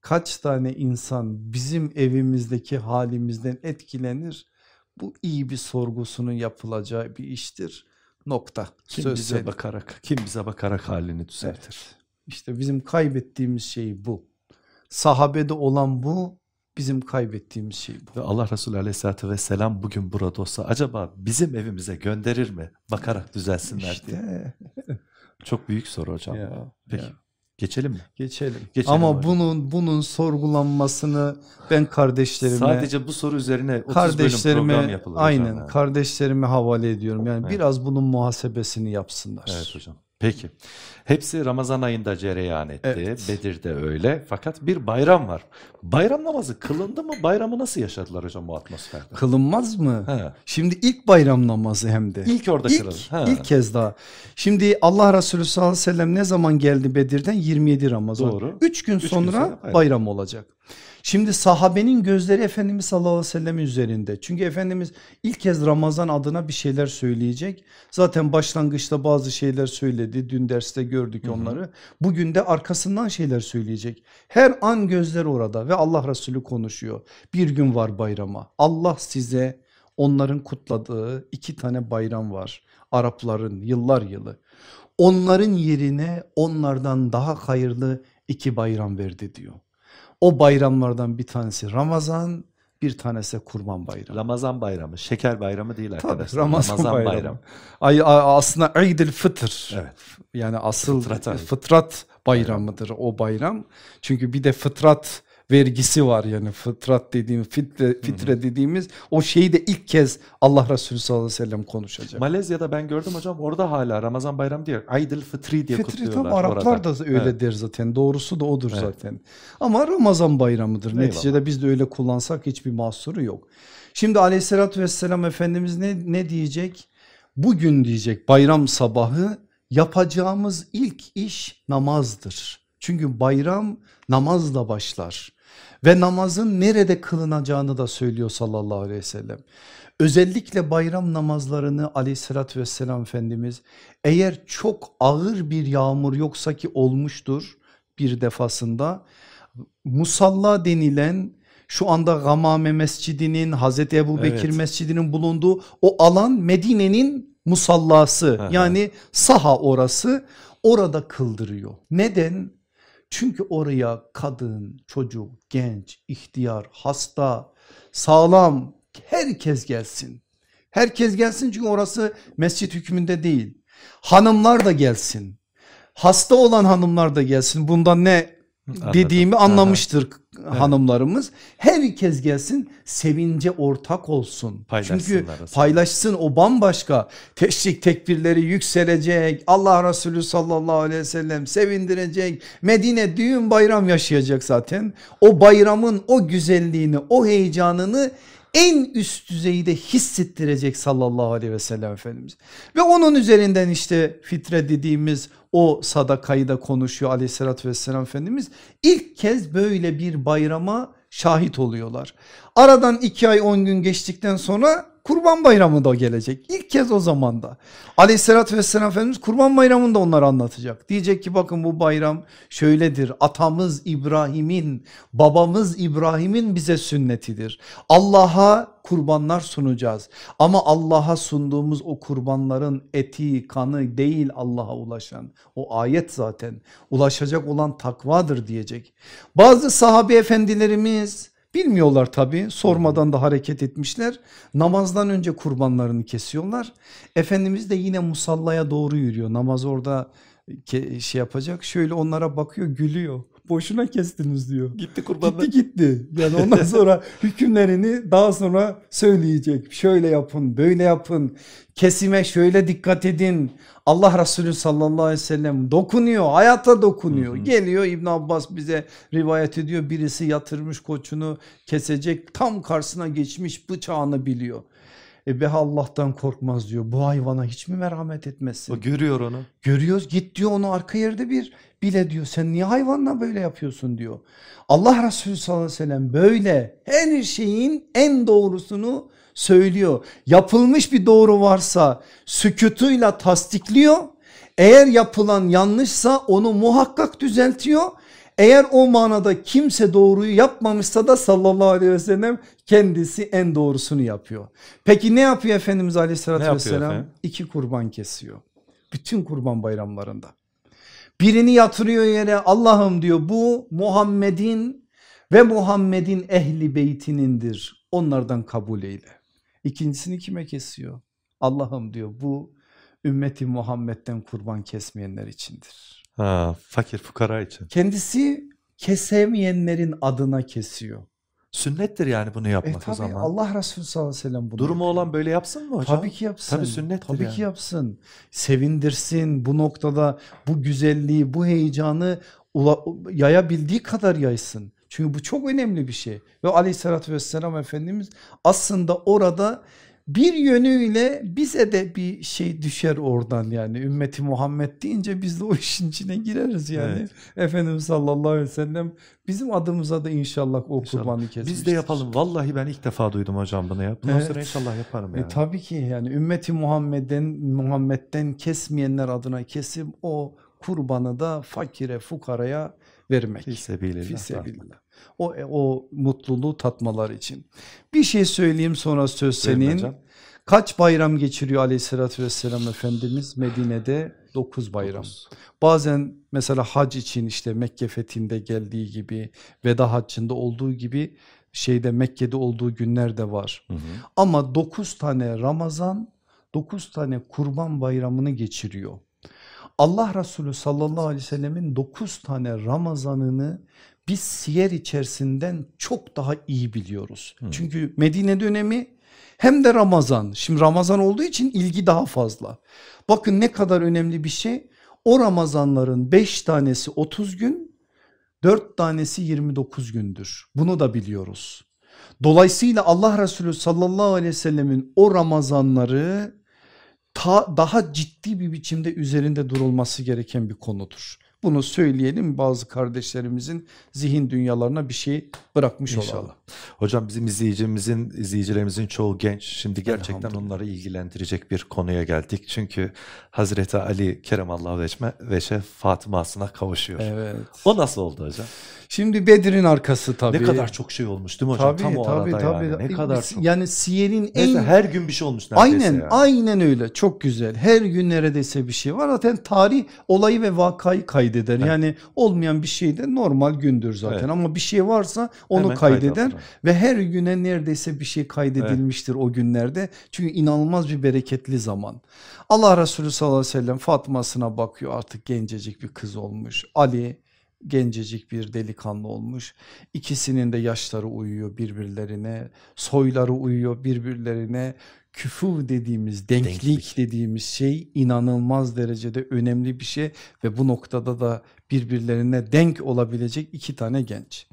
Kaç tane insan bizim evimizdeki halimizden etkilenir? Bu iyi bir sorgusunun yapılacağı bir iştir. Nokta. Kim Söz bize senin. bakarak, kim bize bakarak halini düzeltir. Evet. İşte bizim kaybettiğimiz şey bu. Sahabede olan bu, bizim kaybettiğimiz şey bu. Ve Allah Resulü Aleyhisselatü Vesselam bugün burada olsa acaba bizim evimize gönderir mi? Bakarak düzelsinler işte. diye. Çok büyük soru hocam. Ya, Peki. Ya. Geçelim mi? Geçelim. Geçelim Ama hocam. bunun bunun sorgulanmasını ben kardeşlerime sadece bu soru üzerine 30 kardeşlerime bölüm yapılır aynen yani. kardeşlerime havale ediyorum. Yani evet. biraz bunun muhasebesini yapsınlar. Evet hocam. Peki. Hepsi Ramazan ayında cereyan etti. Evet. Bedir'de öyle. Fakat bir bayram var. Bayram namazı kılındı mı? Bayramı nasıl yaşadılar hocam bu atmosferde? Kılınmaz mı? He. Şimdi ilk bayram namazı hem de. İlk orada ilk, kılındı. İlk kez daha. Şimdi Allah Resulü sallallahu aleyhi ve sellem ne zaman geldi Bedir'den? 27 Ramazan. Doğru. 3 gün, Üç sonra gün sonra bayram. bayram olacak. Şimdi sahabenin gözleri Efendimiz sallallahu aleyhi ve sellem üzerinde. Çünkü Efendimiz ilk kez Ramazan adına bir şeyler söyleyecek. Zaten başlangıçta bazı şeyler söyledi. Dün derste gördük hı hı. onları. Bugün de arkasından şeyler söyleyecek. Her an gözler orada ve Allah Resulü konuşuyor. Bir gün var bayrama. Allah size onların kutladığı iki tane bayram var. Arapların yıllar yılı. Onların yerine onlardan daha hayırlı iki bayram verdi diyor. O bayramlardan bir tanesi Ramazan, bir tanesi Kurban Bayramı. Ramazan Bayramı, şeker bayramı değil arkadaşlar. Tabii, Ramazan, Ramazan bayramı. bayramı. Ay, aslında Eid-i Fıtır. Evet. Yani asıl fıtrat, fıtrat bayramıdır o bayram. Çünkü bir de fıtrat vergisi var yani fıtrat dediğim fitre, fitre dediğimiz o şeyi de ilk kez Allah Resulü sallallahu aleyhi ve sellem konuşacak. Malezya'da ben gördüm hocam orada hala Ramazan bayramı diyor. Aydil Fıtri diye Fitri, kutluyorlar. Tam Araplar orada. da öyle evet. der zaten doğrusu da odur evet. zaten. Ama Ramazan bayramıdır. Eyvallah. Neticede biz de öyle kullansak hiçbir mahsuru yok. Şimdi aleyhissalatü vesselam Efendimiz ne, ne diyecek? Bugün diyecek bayram sabahı yapacağımız ilk iş namazdır. Çünkü bayram namazla başlar ve namazın nerede kılınacağını da söylüyor sallallahu aleyhi ve sellem. Özellikle bayram namazlarını aleyhissalatü vesselam Efendimiz eğer çok ağır bir yağmur yoksa ki olmuştur bir defasında musalla denilen şu anda Gamame Mescidi'nin Hazreti Ebu Bekir evet. Mescidi'nin bulunduğu o alan Medine'nin musallası yani saha orası orada kıldırıyor. Neden? Çünkü oraya kadın, çocuk, genç, ihtiyar, hasta, sağlam herkes gelsin. Herkes gelsin çünkü orası mescit hükmünde değil. Hanımlar da gelsin. Hasta olan hanımlar da gelsin. Bundan ne dediğimi anlamıştır hanımlarımız. Herkes gelsin sevince ortak olsun. Çünkü paylaşsın o bambaşka. Teşrik tekbirleri yükselecek. Allah Resulü sallallahu aleyhi ve sellem sevindirecek. Medine düğün bayram yaşayacak zaten. O bayramın o güzelliğini o heyecanını en üst düzeyde hissettirecek sallallahu aleyhi ve sellem Efendimiz. Ve onun üzerinden işte fitre dediğimiz o sadakayı da konuşuyor aleyhissalatü vesselam Efendimiz. İlk kez böyle bir bayrama şahit oluyorlar. Aradan iki ay on gün geçtikten sonra kurban bayramı da gelecek. İlk kez o zamanda. Aleyhissalatü vesselam Efendimiz kurban bayramını da onlara anlatacak. Diyecek ki bakın bu bayram şöyledir. Atamız İbrahim'in babamız İbrahim'in bize sünnetidir. Allah'a kurbanlar sunacağız. Ama Allah'a sunduğumuz o kurbanların eti kanı değil Allah'a ulaşan. O ayet zaten ulaşacak olan takvadır diyecek. Bazı sahabe efendilerimiz Bilmiyorlar tabii sormadan da hareket etmişler. Namazdan önce kurbanlarını kesiyorlar. Efendimiz de yine musallaya doğru yürüyor. Namaz orada şey yapacak şöyle onlara bakıyor gülüyor boşuna kestiniz diyor. Gitti kurbanlar. Gitti gitti. Yani ondan *laughs* sonra hükümlerini daha sonra söyleyecek. Şöyle yapın böyle yapın kesime şöyle dikkat edin. Allah Resulü sallallahu aleyhi ve sellem dokunuyor hayata dokunuyor. Hı hı. Geliyor İbn Abbas bize rivayet ediyor birisi yatırmış koçunu kesecek tam karşısına geçmiş bıçağını biliyor. E be Allah'tan korkmaz diyor. Bu hayvana hiç mi merhamet etmezsin? O görüyor onu. Görüyoruz git diyor onu arka yerde bir bile diyor. Sen niye hayvanla böyle yapıyorsun diyor. Allah Resulü sallallahu aleyhi ve sellem böyle her şeyin en doğrusunu söylüyor. Yapılmış bir doğru varsa sükutuyla tasdikliyor. Eğer yapılan yanlışsa onu muhakkak düzeltiyor. Eğer o manada kimse doğruyu yapmamışsa da sallallahu aleyhi ve sellem kendisi en doğrusunu yapıyor. Peki ne yapıyor Efendimiz aleyhissalatü vesselam? Efendim? İki kurban kesiyor. Bütün kurban bayramlarında. Birini yatırıyor yere Allah'ım diyor bu Muhammed'in ve Muhammed'in ehli beytinindir. Onlardan kabul eyle. İkincisini kime kesiyor? Allah'ım diyor bu ümmeti Muhammed'den kurban kesmeyenler içindir. Ha, fakir fukara için. Kendisi kesemeyenlerin adına kesiyor. Sünnettir yani bunu yapmak e, tabii, o zaman. Allah Resulü sallallahu aleyhi ve sellem bunu Durumu yapıyor. olan böyle yapsın mı hocam? Tabii ki yapsın. Tabii sünnettir Tabii yani. ki yapsın. Sevindirsin bu noktada bu güzelliği bu heyecanı yayabildiği kadar yaysın. Çünkü bu çok önemli bir şey. Ve aleyhissalatü vesselam Efendimiz aslında orada bir yönüyle bize de bir şey düşer oradan yani ümmeti Muhammed deyince biz de o işin içine gireriz yani. Evet. Efendimiz sallallahu aleyhi ve sellem bizim adımıza da inşallah o inşallah. kurbanı kesmiştir. Biz de yapalım vallahi ben ilk defa duydum hocam bunu yap. Bundan evet. sonra inşallah yaparım e, yani. E, tabii ki yani ümmeti Muhammed'den Muhammed'den kesmeyenler adına kesip o kurbanı da fakire fukaraya vermek. Fisebilillah. Fisebilillah. O, o mutluluğu tatmalar için. Bir şey söyleyeyim sonra söz senin. Kaç bayram geçiriyor aleyhissalatü vesselam Efendimiz Medine'de? 9 bayram. Dokuz. Bazen mesela hac için işte Mekke fethinde geldiği gibi veda haccında olduğu gibi şeyde Mekke'de olduğu günler de var. Hı hı. Ama 9 tane Ramazan 9 tane kurban bayramını geçiriyor. Allah Resulü sallallahu aleyhi ve sellemin 9 tane Ramazanını biz siyer içerisinden çok daha iyi biliyoruz. Hmm. Çünkü Medine dönemi hem de Ramazan. Şimdi Ramazan olduğu için ilgi daha fazla. Bakın ne kadar önemli bir şey. O Ramazanların 5 tanesi 30 gün, 4 tanesi 29 gündür. Bunu da biliyoruz. Dolayısıyla Allah Resulü sallallahu aleyhi ve sellemin o Ramazanları ta, daha ciddi bir biçimde üzerinde durulması gereken bir konudur. Bunu söyleyelim bazı kardeşlerimizin zihin dünyalarına bir şey bırakmış İnşallah. olalım. Hocam bizim izleyicimizin, izleyicilerimizin çoğu genç. Şimdi gerçekten onları ilgilendirecek bir konuya geldik. Çünkü Hazreti Ali Keremallahu Veçme Veşe Fatıma'sına kavuşuyor. Evet. O nasıl oldu hocam? Şimdi Bedir'in arkası tabii. Ne kadar çok şey olmuş değil mi hocam? Tabii, Tam o tabii, arada tabii. yani. Ne kadar çok. Yani Siyer'in en... her gün bir şey olmuş neredeyse Aynen yani. aynen öyle çok güzel. Her gün neredeyse bir şey var. Zaten tarih olayı ve vakayı kaydeder. Evet. Yani olmayan bir şey de normal gündür zaten. Evet. Ama bir şey varsa onu Hemen kaydeder. Ve her güne neredeyse bir şey kaydedilmiştir evet. o günlerde. Çünkü inanılmaz bir bereketli zaman. Allah Resulü sallallahu aleyhi ve sellem Fatma'sına bakıyor artık gencecik bir kız olmuş. Ali gencecik bir delikanlı olmuş. İkisinin de yaşları uyuyor birbirlerine, soyları uyuyor birbirlerine. Küfü dediğimiz denklik, denklik dediğimiz şey inanılmaz derecede önemli bir şey ve bu noktada da birbirlerine denk olabilecek iki tane genç.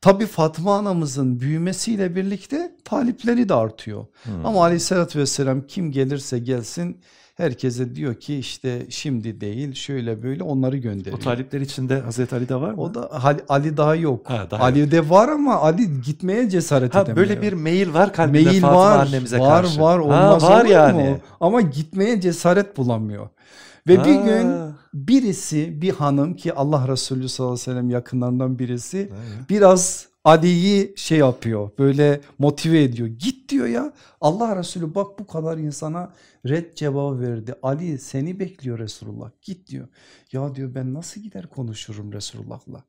Tabi Fatma anamızın büyümesiyle birlikte talipleri de artıyor. Hmm. Ama aleyhissalatü vesselam kim gelirse gelsin herkese diyor ki işte şimdi değil şöyle böyle onları gönderiyor. O talipler içinde Hazreti Ali de var mı? O da Ali daha yok. Ha, daha Ali yok. de var ama Ali gitmeye cesaret ha, edemiyor. Böyle bir mail var kalbinde mail Fatıma var, annemize var, karşı. Var var olmaz ha, var yani. Mu? Ama gitmeye cesaret bulamıyor. Ve ha. bir gün birisi bir hanım ki Allah Resulü sallallahu aleyhi ve sellem yakınlarından birisi ha. biraz Ali'yi şey yapıyor böyle motive ediyor. Git diyor ya Allah Resulü bak bu kadar insana red cevabı verdi. Ali seni bekliyor Resulullah git diyor. Ya diyor ben nasıl gider konuşurum Resulullah'la.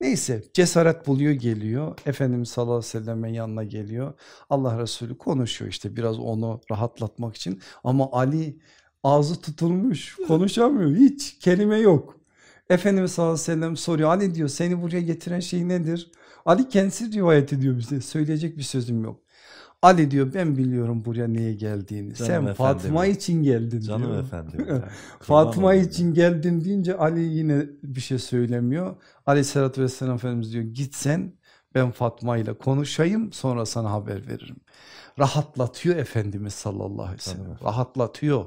Neyse cesaret buluyor geliyor. Efendimiz sallallahu aleyhi ve sellem'in yanına geliyor. Allah Resulü konuşuyor işte biraz onu rahatlatmak için. Ama Ali ağzı tutulmuş konuşamıyor hiç kelime yok. Efendimiz sallallahu aleyhi ve sellem soruyor Ali diyor seni buraya getiren şey nedir? Ali kendisi rivayet ediyor bize söyleyecek bir sözüm yok. Ali diyor ben biliyorum buraya niye geldiğini. Canım Sen Fatıma için geldin Canım diyor. efendim. *laughs* Fatıma için geldin deyince Ali yine bir şey söylemiyor. Aleyhissalatü vesselam Efendimiz diyor git sen ben Fatma ile konuşayım sonra sana haber veririm. Rahatlatıyor Efendimiz sallallahu aleyhi ve sellem. Rahatlatıyor.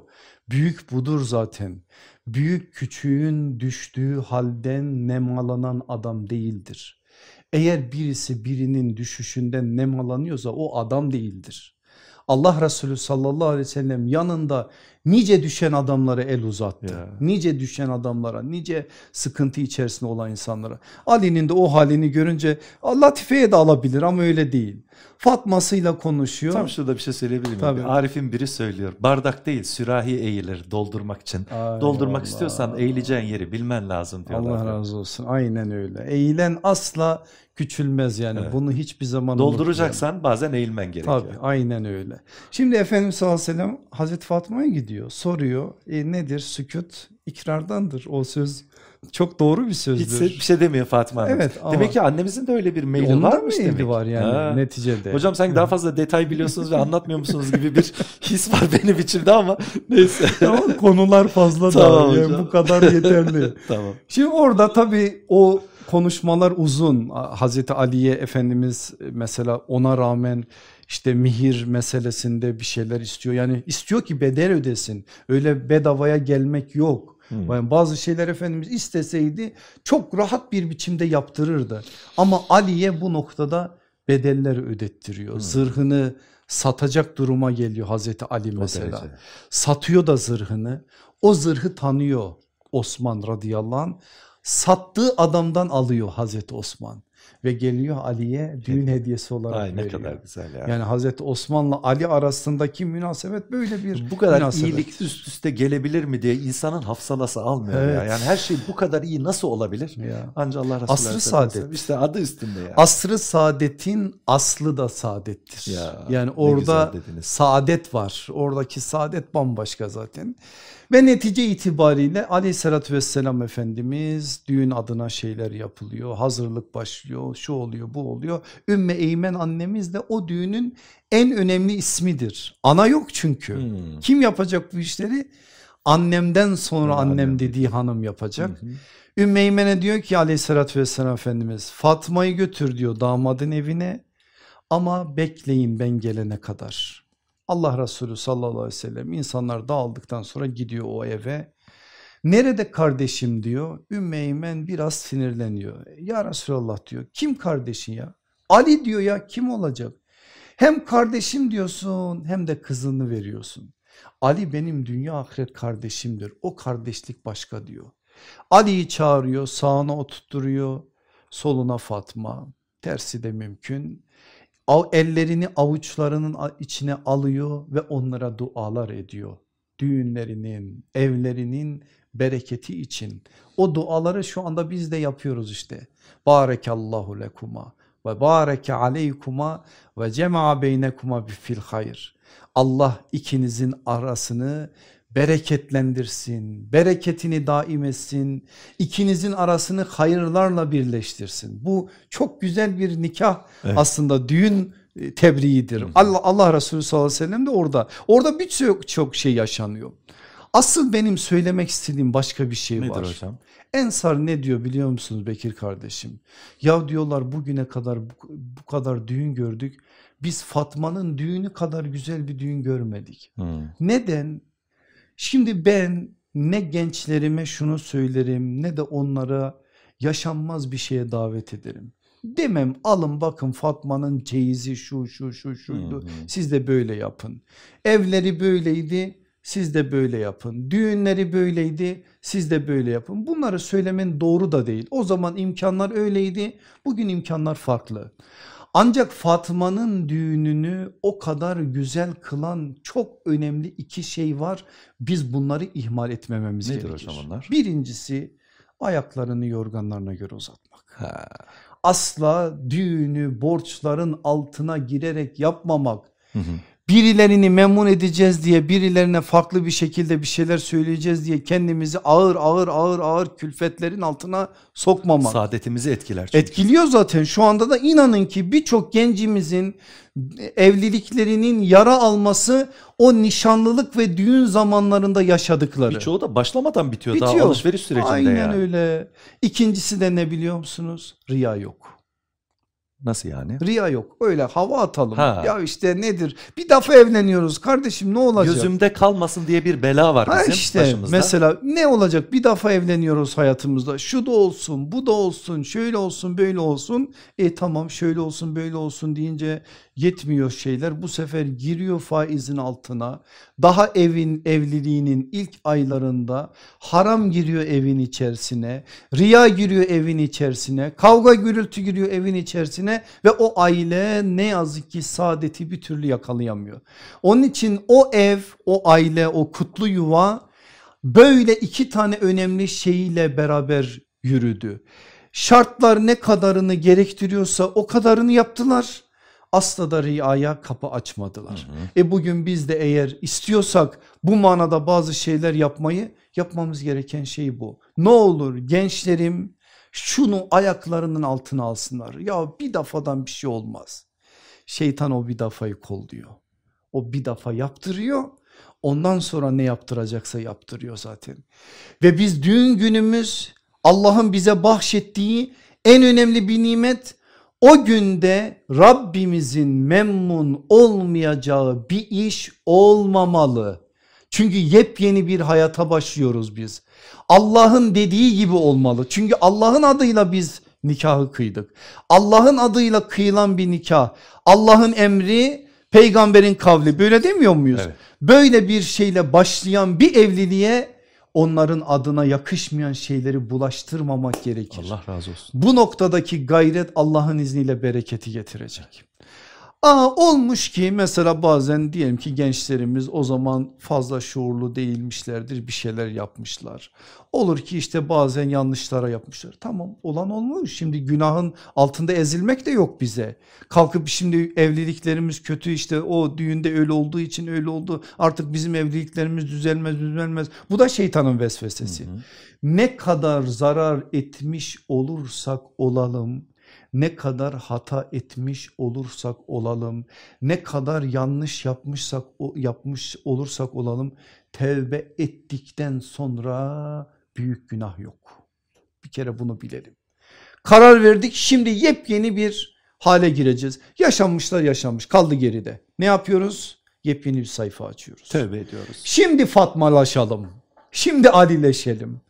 Büyük budur zaten. Büyük küçüğün düştüğü halden nemalanan adam değildir. Eğer birisi birinin düşüşünden nemalanıyorsa o adam değildir. Allah Resulü sallallahu aleyhi ve sellem yanında nice düşen adamlara el uzattı. Ya. Nice düşen adamlara, nice sıkıntı içerisinde olan insanlara. Ali'nin de o halini görünce Latife'ye de alabilir ama öyle değil. Fatma'sıyla konuşuyor. Tam şurada bir şey söyleyebilir miyim? Tabii. Arif'in biri söylüyor. Bardak değil sürahi eğilir doldurmak için. Ay Doldurmak Allah. istiyorsan eğileceğin yeri bilmen lazım diyorlar. Allah razı olsun. Aynen öyle. Eğilen asla küçülmez yani. Evet. Bunu hiçbir zaman Dolduracaksan bazen eğilmen gerekiyor. Tabii aynen öyle. Şimdi Efendimiz sallallahu aleyhi ve sellem Hazreti Fatma'ya gidiyor soruyor e, nedir sükut ikrardandır o söz çok doğru bir Hiç sözdür. se- bir şey demiyor Fatıma Hanım. Evet ama- Demek ki annemizin de öyle bir maili Onun da varmış maili demek. var yani Ha. neticede. Hocam sanki daha fazla detay biliyorsunuz ve *laughs* anlatmıyor musunuz gibi bir his var benim içimde ama neyse. Ama konular fazla da Tamam yani hocam. bu kadar yeterli. *laughs* tamam. Şimdi orada tabii o konuşmalar uzun. Hazreti Ali'ye Efendimiz mesela ona rağmen işte mihir meselesinde bir şeyler istiyor. Yani istiyor ki bedel ödesin. Öyle bedavaya gelmek yok. Hmm. Yani bazı şeyler Efendimiz isteseydi çok rahat bir biçimde yaptırırdı. Ama Ali'ye bu noktada bedeller ödettiriyor. Hmm. Zırhını satacak duruma geliyor Hazreti Ali mesela satıyor da zırhını. O zırhı tanıyor Osman radıyallahu anh. Sattığı adamdan alıyor Hazreti Osman ve geliyor Ali'ye düğün hediyesi olarak Ay ne veriyor. kadar güzel ya. Yani Hazreti Osman'la Ali arasındaki münasebet böyle bir bu kadar münasebet. iyilik üst üste gelebilir mi diye insanın hafsalası almıyor ya. Evet. Yani her şey bu kadar iyi nasıl olabilir? Ya. Ancak Allah Resulü Asr-ı saadet. İşte adı üstünde ya. Asrı saadetin aslı da saadettir. Ya, yani orada saadet var. Oradaki saadet bambaşka zaten. Ve netice itibariyle aleyhissalatü vesselam Efendimiz düğün adına şeyler yapılıyor. Hazırlık başlıyor. Şu oluyor bu oluyor. Ümmü Eymen annemiz de o düğünün en önemli ismidir. Ana yok çünkü. Hmm. Kim yapacak bu işleri? Annemden sonra Ha, annem dediği hanım yapacak. Hı. Ümmü Eymen'e diyor ki aleyhissalatü vesselam Efendimiz Fatma'yı götür diyor damadın evine ama bekleyin ben gelene kadar. Allah Resulü sallallahu aleyhi ve sellem insanlar dağıldıktan sonra gidiyor o eve. Nerede kardeşim diyor. Ümmü Eymen biraz sinirleniyor. Ya Resulallah diyor kim kardeşin ya? Ali diyor ya kim olacak? Hem kardeşim diyorsun hem de kızını veriyorsun. Ali benim dünya ahiret kardeşimdir. O kardeşlik başka diyor. Ali'yi çağırıyor sağına oturtturuyor soluna Fatma tersi de mümkün. Ellerini avuçlarının içine alıyor ve onlara dualar ediyor. Düğünlerinin, evlerinin bereketi için. O duaları şu anda biz de yapıyoruz işte. Barekallahu lekuma ve bareke aleykuma ve cema'a beynekuma fil hayır. Allah ikinizin arasını bereketlendirsin, bereketini daim etsin, ikinizin arasını hayırlarla birleştirsin. Bu çok güzel bir nikah Evet. aslında düğün e, tebriğidir. Allah, Allah Resulü sallallahu aleyhi ve sellem de orada. Orada birçok çok şey yaşanıyor. Asıl benim söylemek istediğim başka bir şey Nedir var. hocam? Ensar ne diyor biliyor musunuz Bekir kardeşim? Ya diyorlar bugüne kadar bu, kadar düğün gördük. Biz Fatma'nın düğünü kadar güzel bir düğün görmedik. Hmm. Neden? Şimdi ben ne gençlerime şunu söylerim ne de onlara yaşanmaz bir şeye davet ederim. Demem alın bakın Fatma'nın ceyizi şu şu şu şuydu. Hı. Siz de böyle yapın. Evleri böyleydi. Siz de böyle yapın. Düğünleri böyleydi. Siz de böyle yapın. Bunları söylemen doğru da değil. O zaman imkanlar öyleydi. Bugün imkanlar farklı. Ancak Fatma'nın düğününü o kadar güzel kılan çok önemli iki şey var. Biz bunları ihmal etmememiz Nedir gerekir. hocam onlar? Birincisi ayaklarını yorganlarına göre uzatmak. Ha. Asla düğünü borçların altına girerek yapmamak. Hı hı birilerini memnun edeceğiz diye birilerine farklı bir şekilde bir şeyler söyleyeceğiz diye kendimizi ağır ağır ağır ağır külfetlerin altına sokmamak. Saadetimizi etkiler. Çünkü. Etkiliyor zaten şu anda da inanın ki birçok gencimizin evliliklerinin yara alması o nişanlılık ve düğün zamanlarında yaşadıkları. Birçoğu da başlamadan bitiyor, bitiyor. daha alışveriş sürecinde Aynen yani. öyle. İkincisi de ne biliyor musunuz? Riya yok. Nasıl yani? Riya yok. Öyle hava atalım. Ha. Ya işte nedir? Bir defa evleniyoruz kardeşim ne olacak? Gözümde kalmasın diye bir bela var bizim ha işte, başımızda. Mesela ne olacak? Bir defa evleniyoruz hayatımızda. Şu da olsun, bu da olsun, şöyle olsun, böyle olsun. E tamam şöyle olsun, böyle olsun deyince yetmiyor şeyler. Bu sefer giriyor faizin altına. Daha evin evliliğinin ilk aylarında haram giriyor evin içerisine. Riya giriyor evin içerisine. Kavga gürültü giriyor evin içerisine ve o aile ne yazık ki saadeti bir türlü yakalayamıyor. Onun için o ev, o aile, o kutlu yuva böyle iki tane önemli şeyiyle beraber yürüdü. Şartlar ne kadarını gerektiriyorsa o kadarını yaptılar asla da riyaya kapı açmadılar. Hı hı. E bugün biz de eğer istiyorsak bu manada bazı şeyler yapmayı yapmamız gereken şey bu. Ne olur gençlerim şunu ayaklarının altına alsınlar. Ya bir defadan bir şey olmaz. Şeytan o bir defayı kolluyor. O bir defa yaptırıyor. Ondan sonra ne yaptıracaksa yaptırıyor zaten. Ve biz düğün günümüz Allah'ın bize bahşettiği en önemli bir nimet o günde Rabbimizin memnun olmayacağı bir iş olmamalı. Çünkü yepyeni bir hayata başlıyoruz biz. Allah'ın dediği gibi olmalı. Çünkü Allah'ın adıyla biz nikahı kıydık. Allah'ın adıyla kıyılan bir nikah. Allah'ın emri peygamberin kavli böyle demiyor muyuz? Evet. Böyle bir şeyle başlayan bir evliliğe onların adına yakışmayan şeyleri bulaştırmamak gerekir. Allah razı olsun. Bu noktadaki gayret Allah'ın izniyle bereketi getirecek. Aa, olmuş ki mesela bazen diyelim ki gençlerimiz o zaman fazla şuurlu değilmişlerdir bir şeyler yapmışlar. Olur ki işte bazen yanlışlara yapmışlar. Tamam olan olmuş şimdi günahın altında ezilmek de yok bize. Kalkıp şimdi evliliklerimiz kötü işte o düğünde öyle olduğu için öyle oldu. Artık bizim evliliklerimiz düzelmez düzelmez. Bu da şeytanın vesvesesi. Hı hı. Ne kadar zarar etmiş olursak olalım ne kadar hata etmiş olursak olalım, ne kadar yanlış yapmışsak yapmış olursak olalım tevbe ettikten sonra büyük günah yok. Bir kere bunu bilelim. Karar verdik şimdi yepyeni bir hale gireceğiz. Yaşanmışlar yaşanmış kaldı geride. Ne yapıyoruz? Yepyeni bir sayfa açıyoruz. Tövbe ediyoruz. Şimdi Fatmalaşalım. Şimdi adileşelim.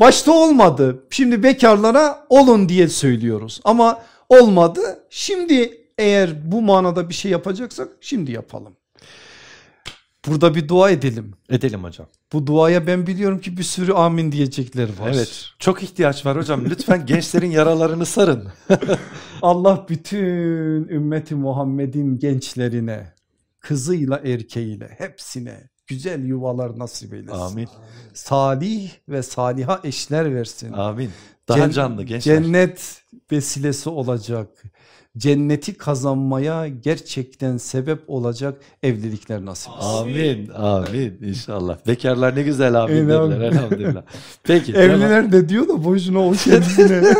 Başta olmadı. Şimdi bekarlara olun diye söylüyoruz. Ama olmadı. Şimdi eğer bu manada bir şey yapacaksak şimdi yapalım. Burada bir dua edelim. Edelim hocam. Bu duaya ben biliyorum ki bir sürü amin diyecekler var. Evet çok ihtiyaç var hocam. Lütfen *laughs* gençlerin yaralarını sarın. *laughs* Allah bütün ümmeti Muhammed'in gençlerine, kızıyla erkeğiyle hepsine güzel yuvalar nasip eylesin. Amin. Salih ve saliha eşler versin. Amin. Daha Cen canlı gençler. Cennet vesilesi olacak. Cenneti kazanmaya gerçekten sebep olacak evlilikler nasip etsin. Amin. Amin inşallah. Bekarlar ne güzel amin dediler elhamdülillah. Peki. Evliler de diyor da boşuna o kendisine. *laughs*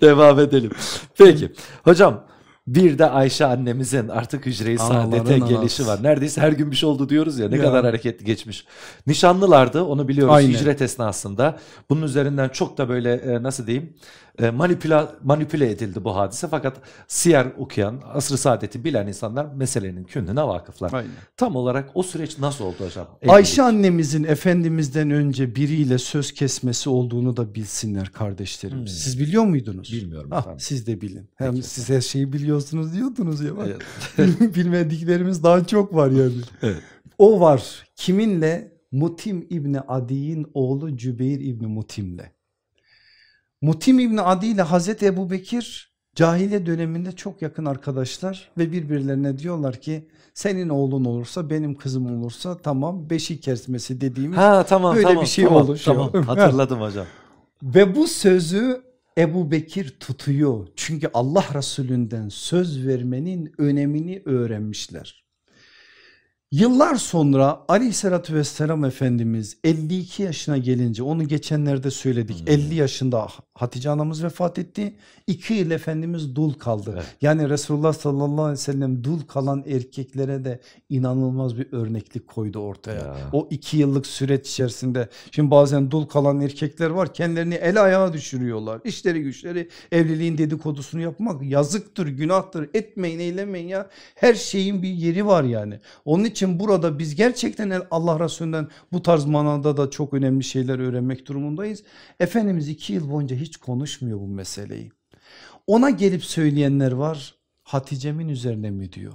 devam edelim. Peki. Hocam bir de Ayşe annemizin artık hücre-i saadete gelişi var. Neredeyse her gün bir şey oldu diyoruz ya ne ya. kadar hareketli geçmiş. Nişanlılardı onu biliyoruz Aynen. hicret esnasında. Bunun üzerinden çok da böyle e, nasıl diyeyim manipüle, manipüle edildi bu hadise. Fakat siyer okuyan, asr-ı saadeti bilen insanlar meselenin kündüne vakıflar. Aynen. Tam olarak o süreç nasıl oldu hocam? Evlilik. Ayşe annemizin Efendimiz'den önce biriyle söz kesmesi olduğunu da bilsinler kardeşlerim. Hmm. Siz biliyor muydunuz? Bilmiyorum ah, Siz de bilin. Hem Peki. siz her şeyi biliyorsunuz diyordunuz ya. Evet. *laughs* Bilmediklerimiz daha çok var yani. *laughs* Evet. O var. Kiminle? Mutim İbni Adi'nin oğlu Cübeyr İbni Mutim'le. Mutim İbni Adi ile Hazreti Ebu Bekir cahiliye döneminde çok yakın arkadaşlar ve birbirlerine diyorlar ki senin oğlun olursa benim kızım olursa tamam beşik kesmesi dediğimiz ha, tamam, böyle tamam, bir şey tamam, oluşuyor. Tamam, *laughs* hatırladım hocam. Ve bu sözü Ebu Bekir tutuyor. Çünkü Allah Resulünden söz vermenin önemini öğrenmişler. Yıllar sonra aleyhissalatü vesselam Efendimiz 52 yaşına gelince onu geçenlerde söyledik. Hmm. 50 yaşında Hatice anamız vefat etti. 2 yıl Efendimiz dul kaldı. Evet. Yani Resulullah sallallahu aleyhi ve sellem dul kalan erkeklere de inanılmaz bir örneklik koydu ortaya. Ya. O 2 yıllık süreç içerisinde şimdi bazen dul kalan erkekler var kendilerini el ayağa düşürüyorlar. İşleri güçleri evliliğin dedikodusunu yapmak yazıktır günahtır etmeyin eylemeyin ya. Her şeyin bir yeri var yani. Onun için için burada biz gerçekten Allah Resulü'nden bu tarz manada da çok önemli şeyler öğrenmek durumundayız. Efendimiz iki yıl boyunca hiç konuşmuyor bu meseleyi. Ona gelip söyleyenler var Hatice'min üzerine mi diyor.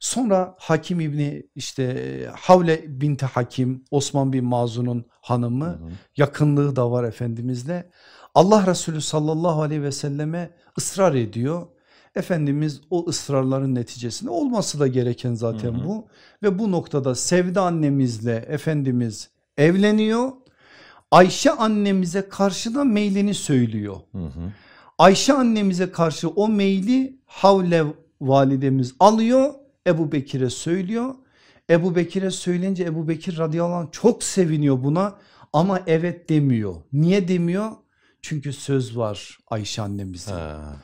Sonra Hakim İbni işte Havle binti Hakim Osman bin Mazun'un hanımı hı hı. yakınlığı da var Efendimizle. Allah Resulü sallallahu aleyhi ve selleme ısrar ediyor. Efendimiz o ısrarların neticesinde olması da gereken zaten hı hı. bu. Ve bu noktada Sevde annemizle Efendimiz evleniyor. Ayşe annemize karşı da meylini söylüyor. Hı hı. Ayşe annemize karşı o meyli Havle validemiz alıyor. Ebu Bekir'e söylüyor. Ebu Bekir'e söyleyince Ebu Bekir radıyallahu anh çok seviniyor buna ama evet demiyor. Niye demiyor? Çünkü söz var Ayşe annemize. Ha.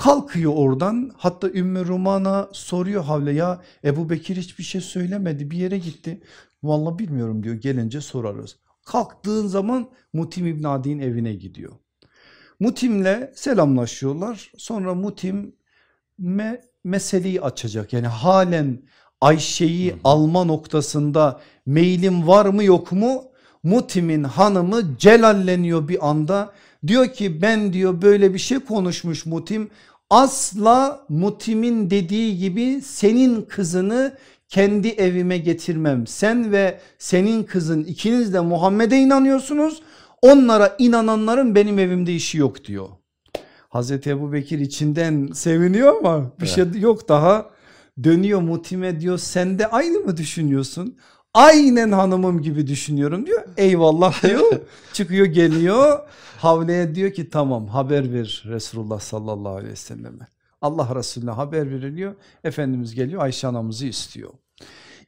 Kalkıyor oradan hatta Ümmü Rumana soruyor Havle ya Ebu Bekir hiçbir şey söylemedi bir yere gitti. Vallahi bilmiyorum diyor gelince sorarız. Kalktığın zaman Mutim İbn Adi'nin evine gidiyor. Mutim'le selamlaşıyorlar sonra Mutim me meseleyi açacak yani halen Ayşe'yi alma noktasında meylim var mı yok mu? Mutim'in hanımı celalleniyor bir anda diyor ki ben diyor böyle bir şey konuşmuş Mutim asla Mutim'in dediği gibi senin kızını kendi evime getirmem. Sen ve senin kızın ikiniz de Muhammed'e inanıyorsunuz. Onlara inananların benim evimde işi yok diyor. Hazreti Ebu Bekir içinden seviniyor ama bir evet. şey yok daha. Dönüyor Mutim'e diyor sen de aynı mı düşünüyorsun? Aynen hanımım gibi düşünüyorum diyor. Eyvallah *laughs* diyor. Çıkıyor geliyor. Havle'ye diyor ki tamam haber ver Resulullah sallallahu aleyhi ve selleme. Allah Resulüne haber veriliyor. Efendimiz geliyor Ayşe anamızı istiyor.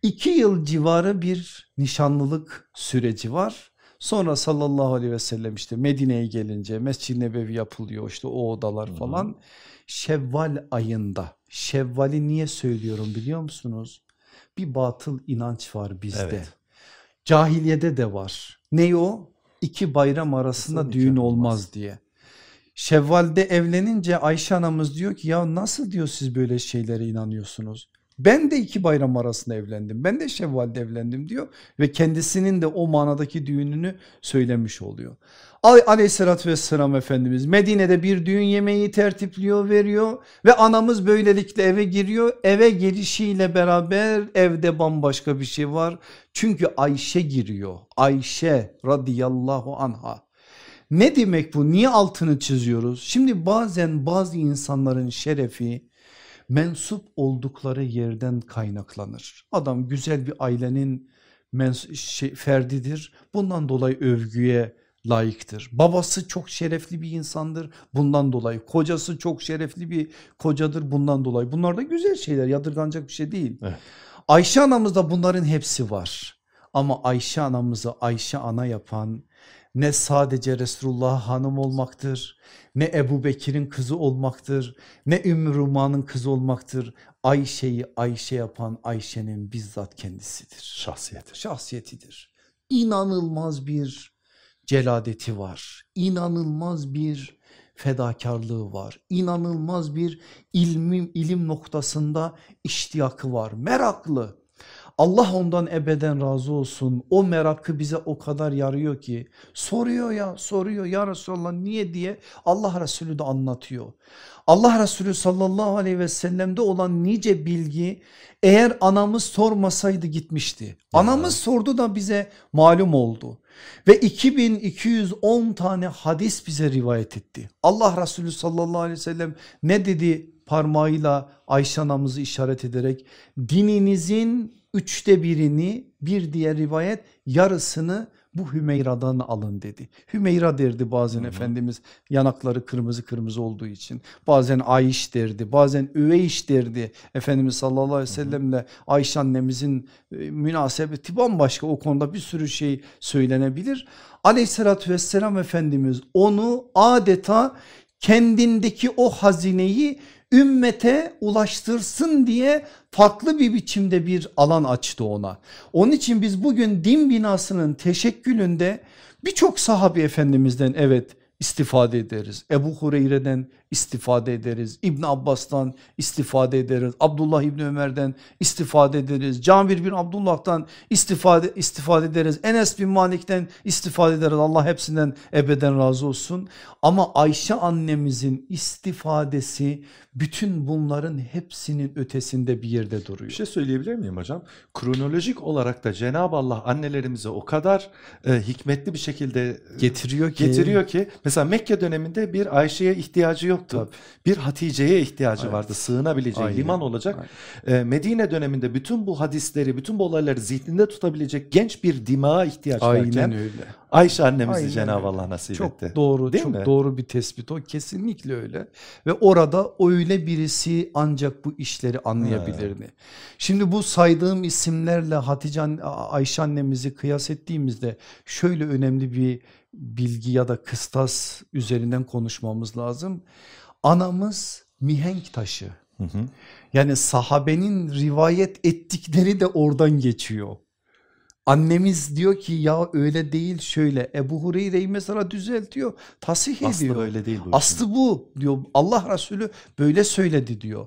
İki yıl civarı bir nişanlılık süreci var. Sonra sallallahu aleyhi ve sellem işte Medine'ye gelince Mescid-i Nebevi yapılıyor işte o odalar falan. Şevval ayında Şevval'i niye söylüyorum biliyor musunuz? Bir batıl inanç var bizde. Evet. Cahiliyede de var. Ne o? iki bayram arasında nasıl düğün olmaz, olmaz diye. Şevval'de evlenince Ayşe anamız diyor ki ya nasıl diyor siz böyle şeylere inanıyorsunuz? Ben de iki bayram arasında evlendim. Ben de Şevval'de evlendim diyor ve kendisinin de o manadaki düğününü söylemiş oluyor. Aleyhissalatü vesselam Efendimiz Medine'de bir düğün yemeği tertipliyor veriyor ve anamız böylelikle eve giriyor. Eve gelişiyle beraber evde bambaşka bir şey var. Çünkü Ayşe giriyor. Ayşe radıyallahu anha. Ne demek bu? Niye altını çiziyoruz? Şimdi bazen bazı insanların şerefi mensup oldukları yerden kaynaklanır. Adam güzel bir ailenin şey, ferdidir. Bundan dolayı övgüye layıktır. Babası çok şerefli bir insandır bundan dolayı. Kocası çok şerefli bir kocadır bundan dolayı. Bunlar da güzel şeyler yadırganacak bir şey değil. Evet. Ayşe anamızda bunların hepsi var. Ama Ayşe anamızı Ayşe ana yapan ne sadece Resulullah hanım olmaktır, ne Ebu Bekir'in kızı olmaktır, ne Ümmü Ruma'nın kızı olmaktır. Ayşe'yi Ayşe yapan Ayşe'nin bizzat kendisidir. Şahsiyeti. Şahsiyetidir. İnanılmaz bir celadeti var. İnanılmaz bir fedakarlığı var. İnanılmaz bir ilmi, ilim noktasında iştiyakı var. Meraklı. Allah ondan ebeden razı olsun. O merakı bize o kadar yarıyor ki soruyor ya soruyor ya Resulallah niye diye Allah Resulü de anlatıyor. Allah Resulü sallallahu aleyhi ve sellem'de olan nice bilgi eğer anamız sormasaydı gitmişti. Anamız sordu da bize malum oldu. Ve 2210 tane hadis bize rivayet etti. Allah Resulü sallallahu aleyhi ve sellem ne dedi parmağıyla Ayşe anamızı işaret ederek dininizin üçte birini bir diğer rivayet yarısını bu Hümeyra'dan alın dedi. Hümeyra derdi bazen hı hı. Efendimiz yanakları kırmızı kırmızı olduğu için. Bazen Ayş derdi bazen Üveyş derdi. Efendimiz sallallahu aleyhi ve sellemle Ayşe annemizin e, münasebeti bambaşka o konuda bir sürü şey söylenebilir. Aleyhissalatü vesselam Efendimiz onu adeta kendindeki o hazineyi ümmete ulaştırsın diye farklı bir biçimde bir alan açtı ona. Onun için biz bugün din binasının teşekkülünde birçok sahabi efendimizden evet istifade ederiz. Ebu Hureyre'den istifade ederiz. İbn Abbas'tan istifade ederiz. Abdullah İbni Ömer'den istifade ederiz. Cabir bin Abdullah'tan istifade istifade ederiz. Enes bin Malik'ten istifade ederiz. Allah hepsinden ebeden razı olsun. Ama Ayşe annemizin istifadesi bütün bunların hepsinin ötesinde bir yerde duruyor. Bir şey söyleyebilir miyim hocam? Kronolojik olarak da Cenab-ı Allah annelerimize o kadar e, hikmetli bir şekilde e, getiriyor ki getiriyor ki mesela Mekke döneminde bir Ayşe'ye ihtiyacı yok yoktu. Tabii. Bir Hatice'ye ihtiyacı evet. vardı. Sığınabileceği Aynen. liman olacak. Aynen. Ee, Medine döneminde bütün bu hadisleri, bütün bu olayları zihninde tutabilecek genç bir dimağa ihtiyaç Aynen varken öyle. Ayşe annemizi Cenab-ı Allah nasip çok etti. Doğru, Değil çok mi? doğru bir tespit o. Kesinlikle öyle. Ve orada öyle birisi ancak bu işleri anlayabilirdi. Şimdi bu saydığım isimlerle Hatice Ayşe annemizi kıyas ettiğimizde şöyle önemli bir bilgi ya da kıstas üzerinden konuşmamız lazım. Anamız mihenk taşı. Hı hı. Yani sahabenin rivayet ettikleri de oradan geçiyor. Annemiz diyor ki ya öyle değil şöyle Ebu Hureyre'yi mesela düzeltiyor tasih ediyor. Aslı böyle değil bu. Aslı bu diyor Allah Resulü böyle söyledi diyor.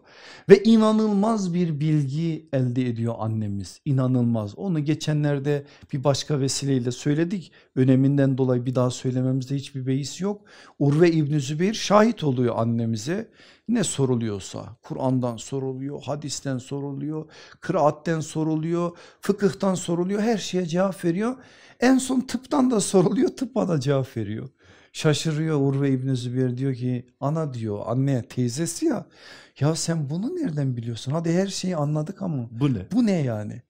Ve inanılmaz bir bilgi elde ediyor annemiz inanılmaz. Onu geçenlerde bir başka vesileyle söyledik öneminden dolayı bir daha söylememizde hiçbir beis yok. Urve İbni Zübeyir şahit oluyor annemize ne soruluyorsa Kur'an'dan soruluyor, hadisten soruluyor, kıraatten soruluyor, fıkıhtan soruluyor her şeye cevap veriyor. En son tıptan da soruluyor tıbba da cevap veriyor. Şaşırıyor Urve İbni Zübeyir diyor ki ana diyor anne teyzesi ya ya sen bunu nereden biliyorsun hadi her şeyi anladık ama bu ne? Bu ne yani?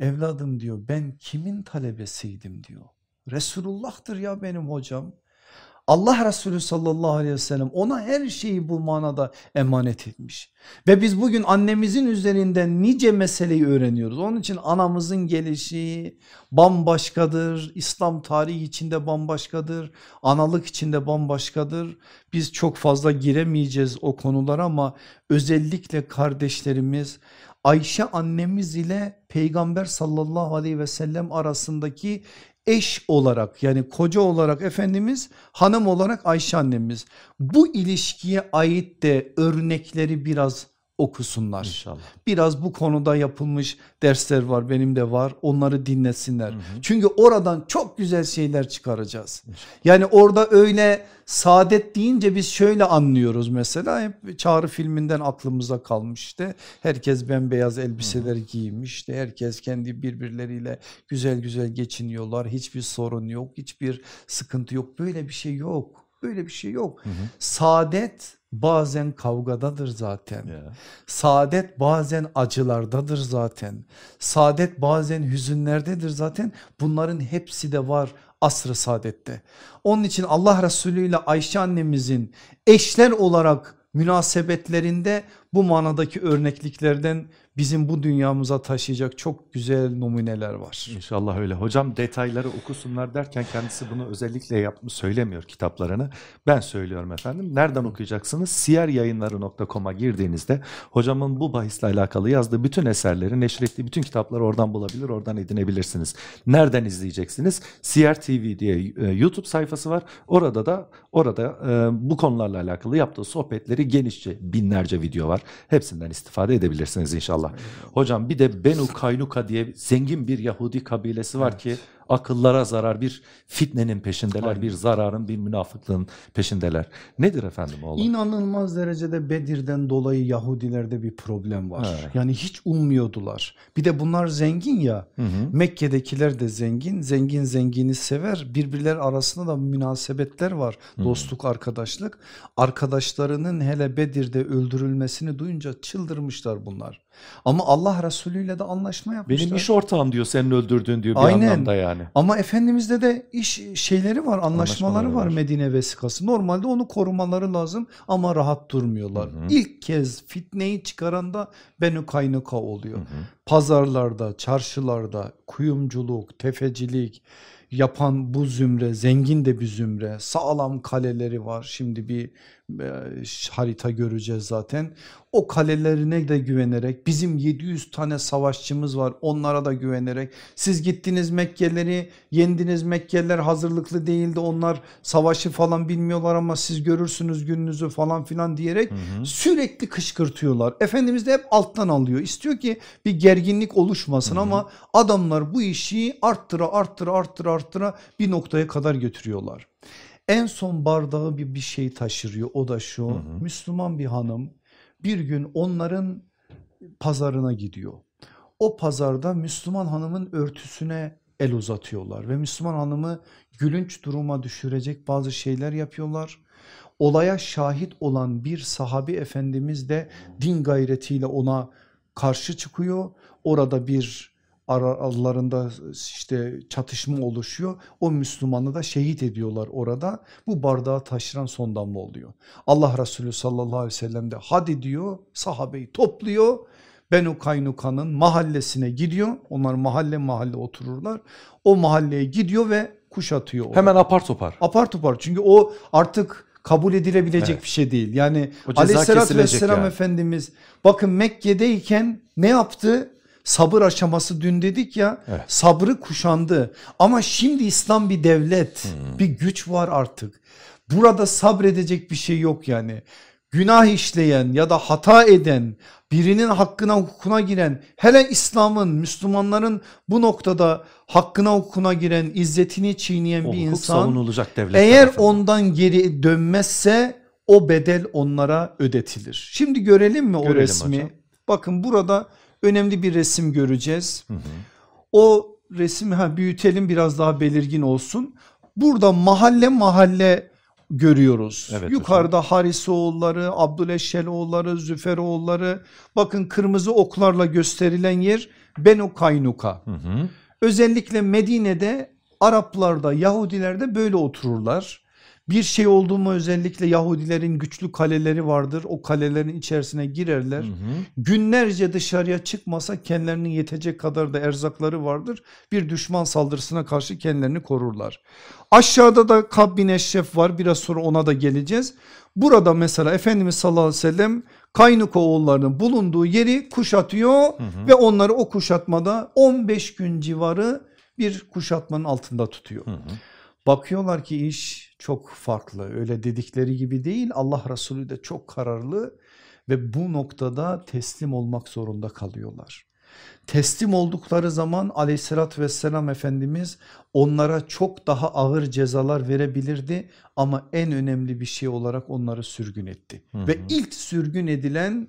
Evladım diyor ben kimin talebesiydim diyor. Resulullah'tır ya benim hocam. Allah Resulü sallallahu aleyhi ve sellem ona her şeyi bu manada emanet etmiş. Ve biz bugün annemizin üzerinden nice meseleyi öğreniyoruz. Onun için anamızın gelişi bambaşkadır. İslam tarihi içinde bambaşkadır. Analık içinde bambaşkadır. Biz çok fazla giremeyeceğiz o konulara ama özellikle kardeşlerimiz Ayşe annemiz ile peygamber sallallahu aleyhi ve sellem arasındaki eş olarak yani koca olarak Efendimiz hanım olarak Ayşe annemiz. Bu ilişkiye ait de örnekleri biraz okusunlar. İnşallah. Biraz bu konuda yapılmış dersler var benim de var onları dinlesinler. Hı hı. Çünkü oradan çok güzel şeyler çıkaracağız. İnşallah. Yani orada öyle saadet deyince biz şöyle anlıyoruz mesela hep Çağrı filminden aklımıza kalmış işte herkes bembeyaz elbiseler hı giymiş işte herkes kendi birbirleriyle güzel güzel geçiniyorlar hiçbir sorun yok hiçbir sıkıntı yok böyle bir şey yok. Böyle bir şey yok. Hı hı. Saadet bazen kavgadadır zaten. Yeah. Saadet bazen acılardadır zaten. Saadet bazen hüzünlerdedir zaten. Bunların hepsi de var asrı saadette. Onun için Allah Resulü ile Ayşe annemizin eşler olarak münasebetlerinde bu manadaki örnekliklerden bizim bu dünyamıza taşıyacak çok güzel numuneler var. İnşallah öyle. Hocam detayları okusunlar derken kendisi bunu özellikle yapmış söylemiyor kitaplarını. Ben söylüyorum efendim. Nereden okuyacaksınız? siyeryayınları.com'a girdiğinizde hocamın bu bahisle alakalı yazdığı bütün eserleri, neşrettiği bütün kitapları oradan bulabilir, oradan edinebilirsiniz. Nereden izleyeceksiniz? Siyer TV diye e, YouTube sayfası var. Orada da orada e, bu konularla alakalı yaptığı sohbetleri genişçe binlerce video var. Hepsinden istifade edebilirsiniz inşallah. Hocam bir de Benu Kaynuka diye zengin bir Yahudi kabilesi var evet. ki akıllara zarar bir fitnenin peşindeler Aynen. bir zararın bir münafıklığın peşindeler. Nedir efendim o olay? İnanılmaz derecede Bedir'den dolayı Yahudilerde bir problem var. Evet. Yani hiç ummuyordular. Bir de bunlar zengin ya hı hı. Mekke'dekiler de zengin zengin zengini sever birbirler arasında da münasebetler var hı. dostluk arkadaşlık. Arkadaşlarının hele Bedir'de öldürülmesini duyunca çıldırmışlar bunlar. Ama Allah Resulü ile de anlaşma yapmışlar. Benim iş ortağım diyor senin öldürdüğün diyor bir Aynen. anlamda yani. Ama Efendimiz'de de iş şeyleri var anlaşmaları, anlaşmaları var, Medine vesikası. Normalde onu korumaları lazım ama rahat durmuyorlar. Hı hı. İlk kez fitneyi çıkaran da Benü Kaynuka oluyor. Hı hı. Pazarlarda, çarşılarda kuyumculuk, tefecilik, yapan bu zümre zengin de bir zümre sağlam kaleleri var şimdi bir harita göreceğiz zaten o kalelerine de güvenerek bizim 700 tane savaşçımız var onlara da güvenerek siz gittiniz Mekkeleri yendiniz Mekkeliler hazırlıklı değildi onlar savaşı falan bilmiyorlar ama siz görürsünüz gününüzü falan filan diyerek hı hı. sürekli kışkırtıyorlar. Efendimiz de hep alttan alıyor istiyor ki bir gerginlik oluşmasın hı hı. ama adamlar bu işi arttıra arttıra arttıra arttıra bir noktaya kadar götürüyorlar. En son bardağı bir, bir şey taşırıyor o da şu hı hı. Müslüman bir hanım bir gün onların pazarına gidiyor. O pazarda Müslüman hanımın örtüsüne el uzatıyorlar ve Müslüman hanımı gülünç duruma düşürecek bazı şeyler yapıyorlar. Olaya şahit olan bir sahabi efendimiz de din gayretiyle ona karşı çıkıyor. Orada bir aralarında işte çatışma oluşuyor. O Müslümanı da şehit ediyorlar orada. Bu bardağı taşıran son damla oluyor. Allah Resulü sallallahu aleyhi ve sellem de hadi diyor sahabeyi topluyor. Benu Kaynuka'nın mahallesine gidiyor. Onlar mahalle mahalle otururlar. O mahalleye gidiyor ve kuşatıyor. Orada. Hemen apar topar. Apar topar çünkü o artık kabul edilebilecek evet. bir şey değil. Yani aleyhissalatü vesselam yani. Efendimiz bakın Mekke'deyken ne yaptı? Sabır aşaması dün dedik ya evet. sabrı kuşandı ama şimdi İslam bir devlet hmm. bir güç var artık burada sabredecek bir şey yok yani günah işleyen ya da hata eden birinin hakkına hukukuna giren hele İslam'ın Müslümanların bu noktada hakkına hukukuna giren izzetini çiğneyen o bir insan eğer tarafından. ondan geri dönmezse o bedel onlara ödetilir. Şimdi görelim mi görelim o resmi? Hocam. Bakın burada önemli bir resim göreceğiz. Hı hı. O resmi ha, büyütelim biraz daha belirgin olsun. Burada mahalle mahalle görüyoruz. Evet, Yukarıda hocam. Harisoğulları, Abdüleşşeloğulları, Züferoğulları bakın kırmızı oklarla gösterilen yer Benu Kaynuka. Hı hı. Özellikle Medine'de Araplarda Yahudilerde böyle otururlar. Bir şey oldu mu özellikle Yahudilerin güçlü kaleleri vardır. O kalelerin içerisine girerler. Hı hı. Günlerce dışarıya çıkmasa kendilerine yetecek kadar da erzakları vardır. Bir düşman saldırısına karşı kendilerini korurlar. Aşağıda da Kab bin Eşref var. Biraz sonra ona da geleceğiz. Burada mesela Efendimiz sallallahu aleyhi ve sellem Kaynuka oğullarının bulunduğu yeri kuşatıyor hı hı. ve onları o kuşatmada 15 gün civarı bir kuşatmanın altında tutuyor. Hı hı. Bakıyorlar ki iş çok farklı öyle dedikleri gibi değil Allah Resulü de çok kararlı ve bu noktada teslim olmak zorunda kalıyorlar. Teslim oldukları zaman aleyhissalatü vesselam Efendimiz onlara çok daha ağır cezalar verebilirdi ama en önemli bir şey olarak onları sürgün etti. Hı hı. Ve ilk sürgün edilen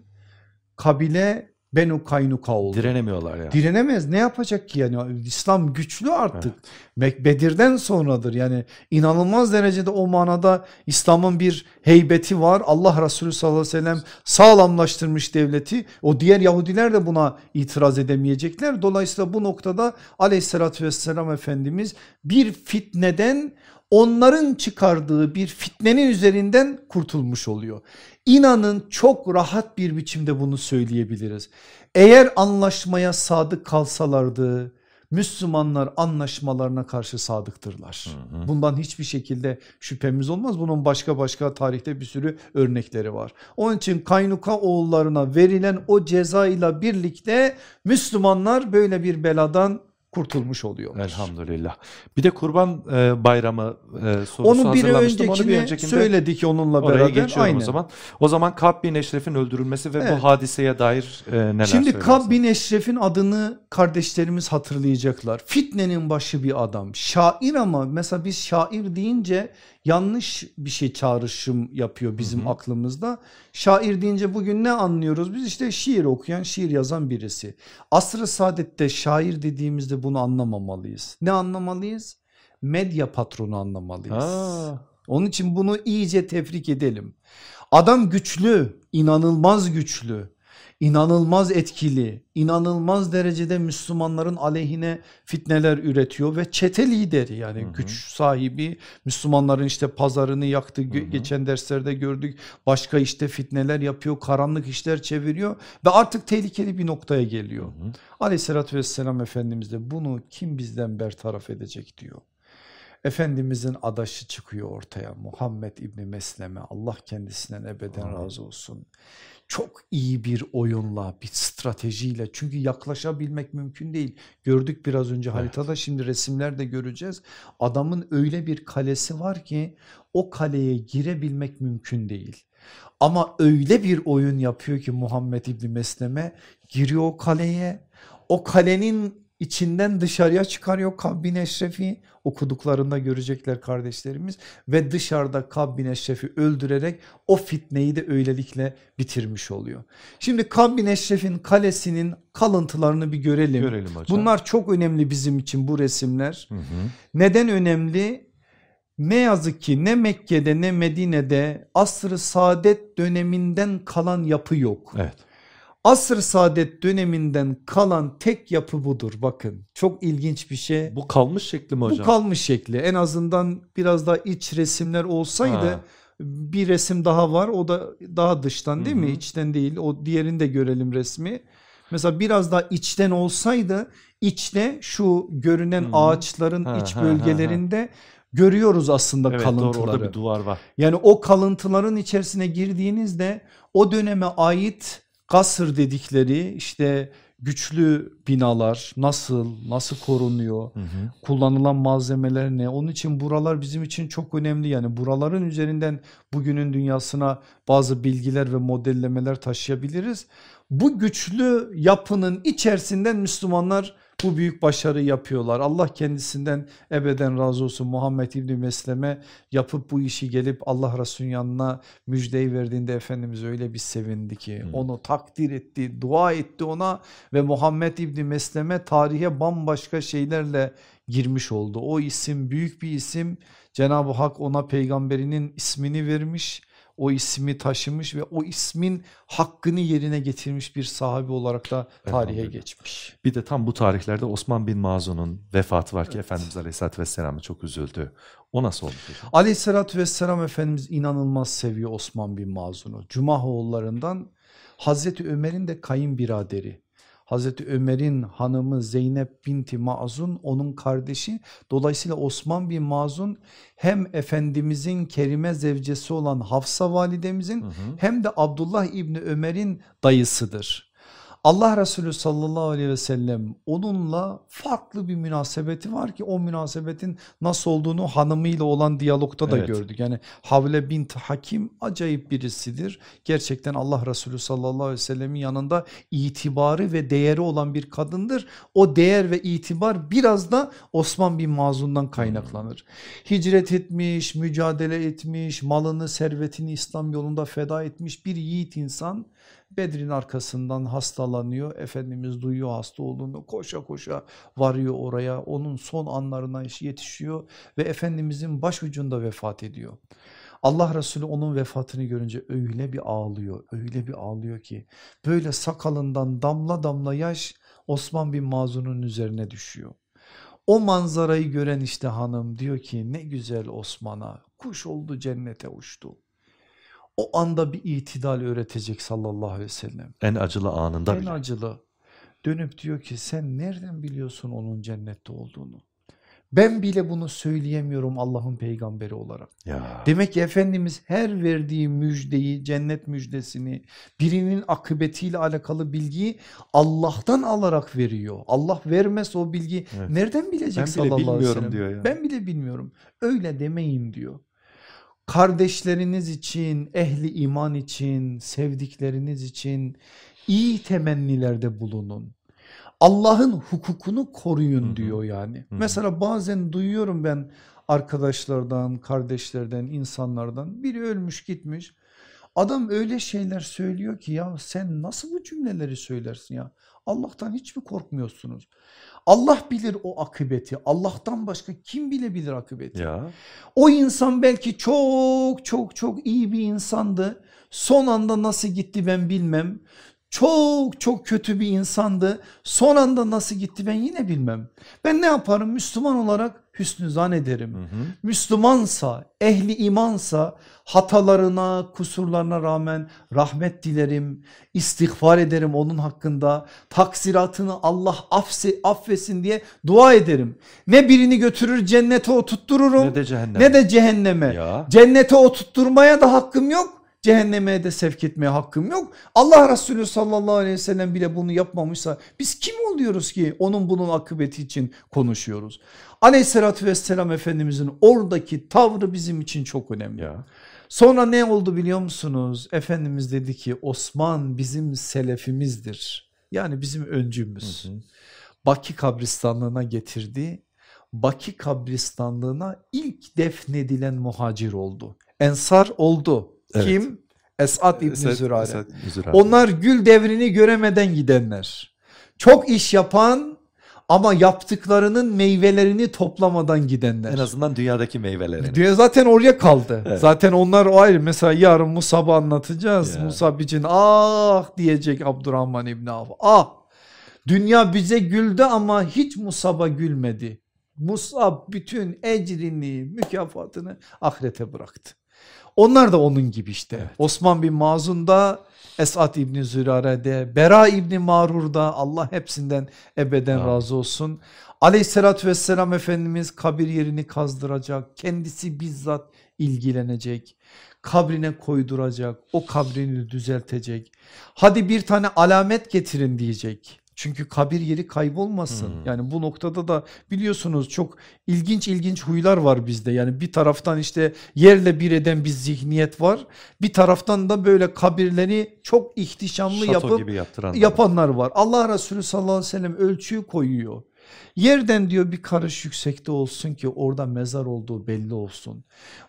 kabile Benu Kaynuka oldu. Direnemiyorlar yani. Direnemez ne yapacak ki yani İslam güçlü artık. Evet. Bedir'den sonradır yani inanılmaz derecede o manada İslam'ın bir heybeti var. Allah Resulü sallallahu aleyhi ve sellem sağlamlaştırmış devleti. O diğer Yahudiler de buna itiraz edemeyecekler. Dolayısıyla bu noktada aleyhissalatü vesselam Efendimiz bir fitneden onların çıkardığı bir fitnenin üzerinden kurtulmuş oluyor. İnanın çok rahat bir biçimde bunu söyleyebiliriz. Eğer anlaşmaya sadık kalsalardı Müslümanlar anlaşmalarına karşı sadıktırlar. Hı hı. Bundan hiçbir şekilde şüphemiz olmaz. Bunun başka başka tarihte bir sürü örnekleri var. Onun için Kaynuka oğullarına verilen o ceza ile birlikte Müslümanlar böyle bir beladan kurtulmuş oluyor. Elhamdülillah. Bir de kurban e, bayramı e, sorusu Onu bir öncekine Onu bir öncekinde söyledik onunla beraber. geçiyorum Aynen. o zaman. O zaman Kab bin Eşref'in öldürülmesi ve evet. bu hadiseye dair e, neler Şimdi Kab bin Eşref'in adını kardeşlerimiz hatırlayacaklar. Fitnenin başı bir adam. Şair ama mesela biz şair deyince yanlış bir şey çağrışım yapıyor bizim hı hı. aklımızda. Şair deyince bugün ne anlıyoruz? Biz işte şiir okuyan, şiir yazan birisi. Asr-ı Saadet'te şair dediğimizde bunu anlamamalıyız. Ne anlamalıyız? Medya patronu anlamalıyız. Ha. Onun için bunu iyice tefrik edelim. Adam güçlü, inanılmaz güçlü. İnanılmaz etkili, inanılmaz derecede Müslümanların aleyhine fitneler üretiyor ve çete lideri yani hı hı. güç sahibi Müslümanların işte pazarını yaktı hı hı. geçen derslerde gördük başka işte fitneler yapıyor karanlık işler çeviriyor ve artık tehlikeli bir noktaya geliyor. Hı hı. Aleyhissalatü vesselam Efendimiz de bunu kim bizden bertaraf edecek diyor. Efendimizin adaşı çıkıyor ortaya Muhammed İbni Mesleme Allah kendisinden ebeden razı olsun çok iyi bir oyunla, bir stratejiyle çünkü yaklaşabilmek mümkün değil. Gördük biraz önce evet. haritada şimdi resimlerde göreceğiz. Adamın öyle bir kalesi var ki o kaleye girebilmek mümkün değil. Ama öyle bir oyun yapıyor ki Muhammed İbni Mesleme giriyor o kaleye. O kalenin içinden dışarıya çıkarıyor Kabbin Eşref'i okuduklarında görecekler kardeşlerimiz ve dışarıda Kabbin Eşref'i öldürerek o fitneyi de öylelikle bitirmiş oluyor. Şimdi Kabbin Eşref'in kalesinin kalıntılarını bir görelim. görelim hocam. Bunlar çok önemli bizim için bu resimler. Hı hı. Neden önemli? Ne yazık ki ne Mekke'de ne Medine'de asr-ı saadet döneminden kalan yapı yok. Evet. Asr saadet döneminden kalan tek yapı budur bakın çok ilginç bir şey. Bu kalmış şekli mi hocam? Bu kalmış şekli en azından biraz daha iç resimler olsaydı ha. bir resim daha var o da daha dıştan değil Hı -hı. mi içten değil o diğerini de görelim resmi. Mesela biraz daha içten olsaydı içte şu görünen Hı -hı. ağaçların ha, iç bölgelerinde ha, ha görüyoruz aslında evet, kalıntıları. Doğru, orada bir duvar var. Yani o kalıntıların içerisine girdiğinizde o döneme ait Kasır dedikleri işte güçlü binalar nasıl nasıl korunuyor hı hı. kullanılan malzemeler ne onun için buralar bizim için çok önemli yani buraların üzerinden bugünün dünyasına bazı bilgiler ve modellemeler taşıyabiliriz. Bu güçlü yapının içerisinden Müslümanlar bu büyük başarı yapıyorlar. Allah kendisinden ebeden razı olsun Muhammed İbni Mesleme yapıp bu işi gelip Allah Resulü'nün yanına müjdeyi verdiğinde Efendimiz öyle bir sevindi ki hmm. onu takdir etti, dua etti ona ve Muhammed İbni Mesleme tarihe bambaşka şeylerle girmiş oldu. O isim büyük bir isim Cenab-ı Hak ona peygamberinin ismini vermiş o ismi taşımış ve o ismin hakkını yerine getirmiş bir sahibi olarak da tarihe geçmiş. Bir de tam bu tarihlerde Osman bin Mazun'un vefatı var ki evet. Efendimiz Aleyhisselatü Vesselam'a çok üzüldü. O nasıl oldu? Aleyhisselatü Vesselam Efendimiz inanılmaz seviyor Osman bin Mazun'u. Cuma oğullarından Hazreti Ömer'in de kayınbiraderi. Hazreti Ömer'in hanımı Zeynep binti Mazun onun kardeşi. Dolayısıyla Osman bin Mazun hem Efendimizin kerime zevcesi olan Hafsa validemizin hı hı. hem de Abdullah İbni Ömer'in dayısıdır. Allah Resulü sallallahu aleyhi ve sellem onunla farklı bir münasebeti var ki o münasebetin nasıl olduğunu hanımıyla olan diyalogta da evet. gördük. Yani Havle bint Hakim acayip birisidir. Gerçekten Allah Resulü sallallahu aleyhi ve sellemin yanında itibarı ve değeri olan bir kadındır. O değer ve itibar biraz da Osman bin Mazun'dan kaynaklanır. Hicret etmiş, mücadele etmiş, malını, servetini İslam yolunda feda etmiş bir yiğit insan Bedir'in arkasından hastalanıyor. Efendimiz duyuyor hasta olduğunu koşa koşa varıyor oraya. Onun son anlarına yetişiyor ve Efendimizin başucunda vefat ediyor. Allah Resulü onun vefatını görünce öyle bir ağlıyor, öyle bir ağlıyor ki böyle sakalından damla damla yaş Osman bin Mazun'un üzerine düşüyor. O manzarayı gören işte hanım diyor ki ne güzel Osman'a kuş oldu cennete uçtu o anda bir itidal öğretecek sallallahu aleyhi ve sellem. En acılı anında En bile. acılı. Dönüp diyor ki sen nereden biliyorsun onun cennette olduğunu? Ben bile bunu söyleyemiyorum Allah'ın peygamberi olarak. Ya. Demek ki Efendimiz her verdiği müjdeyi, cennet müjdesini, birinin akıbetiyle alakalı bilgiyi Allah'tan alarak veriyor. Allah vermez o bilgi evet. nereden bilecek ben sallallahu aleyhi ve sellem? Diyor ya. Ben bile bilmiyorum. Öyle demeyin diyor kardeşleriniz için, ehli iman için, sevdikleriniz için iyi temennilerde bulunun. Allah'ın hukukunu koruyun hı hı. diyor yani. Hı hı. Mesela bazen duyuyorum ben arkadaşlardan, kardeşlerden, insanlardan biri ölmüş gitmiş. Adam öyle şeyler söylüyor ki ya sen nasıl bu cümleleri söylersin ya? Allah'tan hiç mi korkmuyorsunuz? Allah bilir o akıbeti. Allah'tan başka kim bilebilir akıbeti? Ya. O insan belki çok çok çok iyi bir insandı. Son anda nasıl gitti ben bilmem. Çok çok kötü bir insandı. Son anda nasıl gitti ben yine bilmem. Ben ne yaparım Müslüman olarak hüsnü zan ederim. Hı hı. Müslümansa, ehli imansa hatalarına, kusurlarına rağmen rahmet dilerim, istiğfar ederim onun hakkında. Taksiratını Allah affse, affesin diye dua ederim. Ne birini götürür cennete oturttururum ne de cehenneme. Ne de cehenneme. Ya. Cennete oturtturmaya da hakkım yok cehenneme de sevk etmeye hakkım yok. Allah Resulü sallallahu aleyhi ve sellem bile bunu yapmamışsa biz kim oluyoruz ki onun bunun akıbeti için konuşuyoruz. Aleyhissalatü vesselam Efendimizin oradaki tavrı bizim için çok önemli. Ya. Sonra ne oldu biliyor musunuz? Efendimiz dedi ki Osman bizim selefimizdir. Yani bizim öncümüz. Hı hı. Baki kabristanlığına getirdi. Baki kabristanlığına ilk defnedilen muhacir oldu. Ensar oldu Evet. Kim? Esad İbni Zürare. Esad Zürare. Onlar gül devrini göremeden gidenler. Çok iş yapan ama yaptıklarının meyvelerini toplamadan gidenler. En azından dünyadaki meyvelerini. Dünya zaten oraya kaldı. Evet. Zaten onlar o ayrı. Mesela yarın Musab'ı anlatacağız. Ya. Musab için ah diyecek Abdurrahman İbni Avf. Ah dünya bize güldü ama hiç Musab'a gülmedi. Musab bütün ecrini mükafatını ahirete bıraktı. Onlar da onun gibi işte. Evet. Osman bin Mazun da Esat İbni Zürare'de, Bera İbni Marur'da Allah hepsinden ebeden ha. razı olsun. Aleyhissalatü vesselam Efendimiz kabir yerini kazdıracak. Kendisi bizzat ilgilenecek. Kabrine koyduracak. O kabrini düzeltecek. Hadi bir tane alamet getirin diyecek. Çünkü kabir yeri kaybolmasın. Hmm. Yani bu noktada da biliyorsunuz çok ilginç ilginç huylar var bizde. Yani bir taraftan işte yerle bir eden bir zihniyet var. Bir taraftan da böyle kabirleri çok ihtişamlı Şato yapıp gibi yapanlar var. Allah Resulü sallallahu aleyhi ve sellem ölçüyü koyuyor. Yerden diyor bir karış yüksekte olsun ki orada mezar olduğu belli olsun.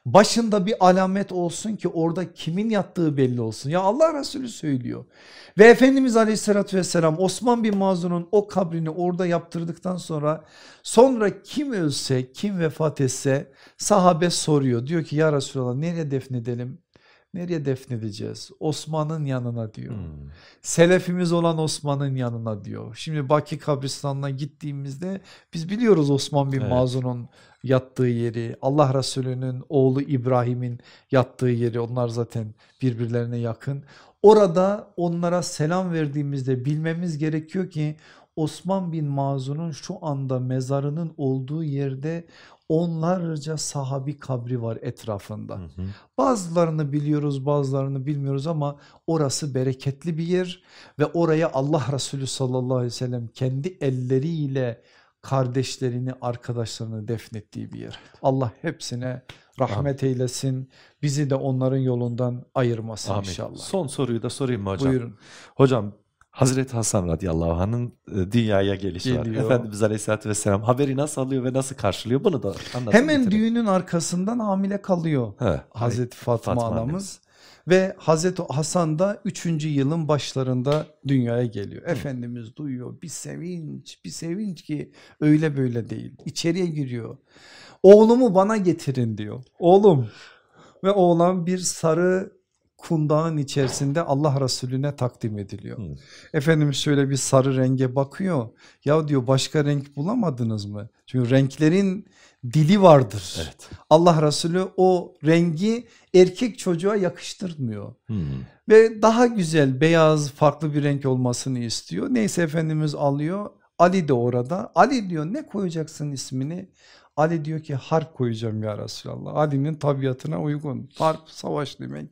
Başında bir alamet olsun ki orada kimin yattığı belli olsun. Ya Allah Resulü söylüyor. Ve Efendimiz aleyhissalatü vesselam Osman bin Mazun'un o kabrini orada yaptırdıktan sonra sonra kim ölse kim vefat etse sahabe soruyor. Diyor ki ya Resulallah nereye defnedelim? Nereye defnedeceğiz? Osman'ın yanına diyor. Hmm. Selefimiz olan Osman'ın yanına diyor. Şimdi Baki kabristanına gittiğimizde biz biliyoruz Osman bin evet. Mazun'un yattığı yeri. Allah Resulü'nün oğlu İbrahim'in yattığı yeri. Onlar zaten birbirlerine yakın. Orada onlara selam verdiğimizde bilmemiz gerekiyor ki Osman bin Mazun'un şu anda mezarının olduğu yerde onlarca sahabi kabri var etrafında. Hı hı. Bazılarını biliyoruz bazılarını bilmiyoruz ama orası bereketli bir yer ve oraya Allah Resulü sallallahu aleyhi ve sellem kendi elleriyle kardeşlerini arkadaşlarını defnettiği bir yer. Allah hepsine rahmet Amin. eylesin bizi de onların yolundan ayırmasın Amin. inşallah. Son soruyu da sorayım mı hocam? Buyurun. Hocam Hazreti Hasan radıyallahu anh'ın e, dünyaya gelişi Geliyor. var. Efendimiz aleyhissalatü vesselam haberi nasıl alıyor ve nasıl karşılıyor bunu da anlatın. Hemen bitirin. düğünün arkasından hamile kalıyor He, Hazreti Fatma, Fatma anamız. Ve Hazreti Hasan da 3. yılın başlarında dünyaya geliyor. Hı. Efendimiz duyuyor bir sevinç bir sevinç ki öyle böyle değil. İçeriye giriyor. Oğlumu bana getirin diyor. Oğlum ve oğlan bir sarı kundağın içerisinde Allah Resulüne takdim ediliyor. Hmm. Efendimiz şöyle bir sarı renge bakıyor. Ya diyor başka renk bulamadınız mı? Çünkü renklerin dili vardır. Evet. Allah Resulü o rengi erkek çocuğa yakıştırmıyor. Hmm. Ve daha güzel beyaz farklı bir renk olmasını istiyor. Neyse Efendimiz alıyor. Ali de orada. Ali diyor ne koyacaksın ismini? Ali diyor ki harp koyacağım ya Resulallah. Ali'nin tabiatına uygun. Harp savaş demek.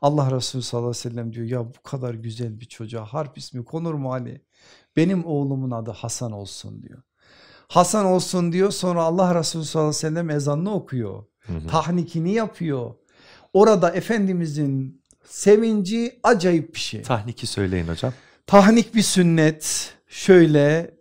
Allah Resulü sallallahu aleyhi ve sellem diyor ya bu kadar güzel bir çocuğa harp ismi konur mu Ali? Benim oğlumun adı Hasan olsun diyor. Hasan olsun diyor sonra Allah Resulü sallallahu aleyhi ve sellem ezanını okuyor. Hı hı. Tahnikini yapıyor. Orada Efendimizin sevinci acayip bir şey. Tahniki söyleyin hocam. Tahnik bir sünnet şöyle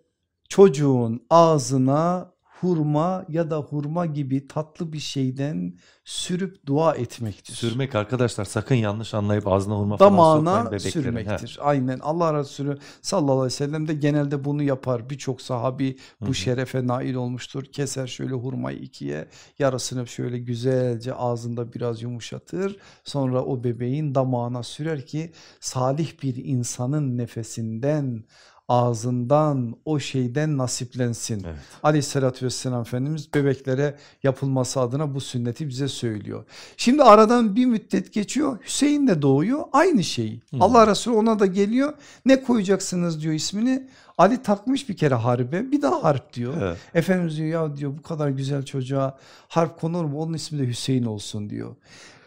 çocuğun ağzına hurma ya da hurma gibi tatlı bir şeyden sürüp dua etmektir. Sürmek arkadaşlar sakın yanlış anlayıp ağzına hurma falan Damağına sürmektir. He. Aynen Allah Resulü sallallahu aleyhi ve sellem de genelde bunu yapar. Birçok sahabi bu Hı -hı. şerefe nail olmuştur. Keser şöyle hurmayı ikiye yarısını şöyle güzelce ağzında biraz yumuşatır. Sonra o bebeğin damağına sürer ki salih bir insanın nefesinden ağzından o şeyden nasiplensin. Evet. Aleyhissalatü vesselam Efendimiz bebeklere yapılması adına bu sünneti bize söylüyor. Şimdi aradan bir müddet geçiyor Hüseyin de doğuyor aynı şey. Hmm. Allah Resulü ona da geliyor ne koyacaksınız diyor ismini. Ali takmış bir kere harbe bir daha harp diyor. Evet. Efendimiz diyor ya diyor bu kadar güzel çocuğa harp konur mu onun ismi de Hüseyin olsun diyor.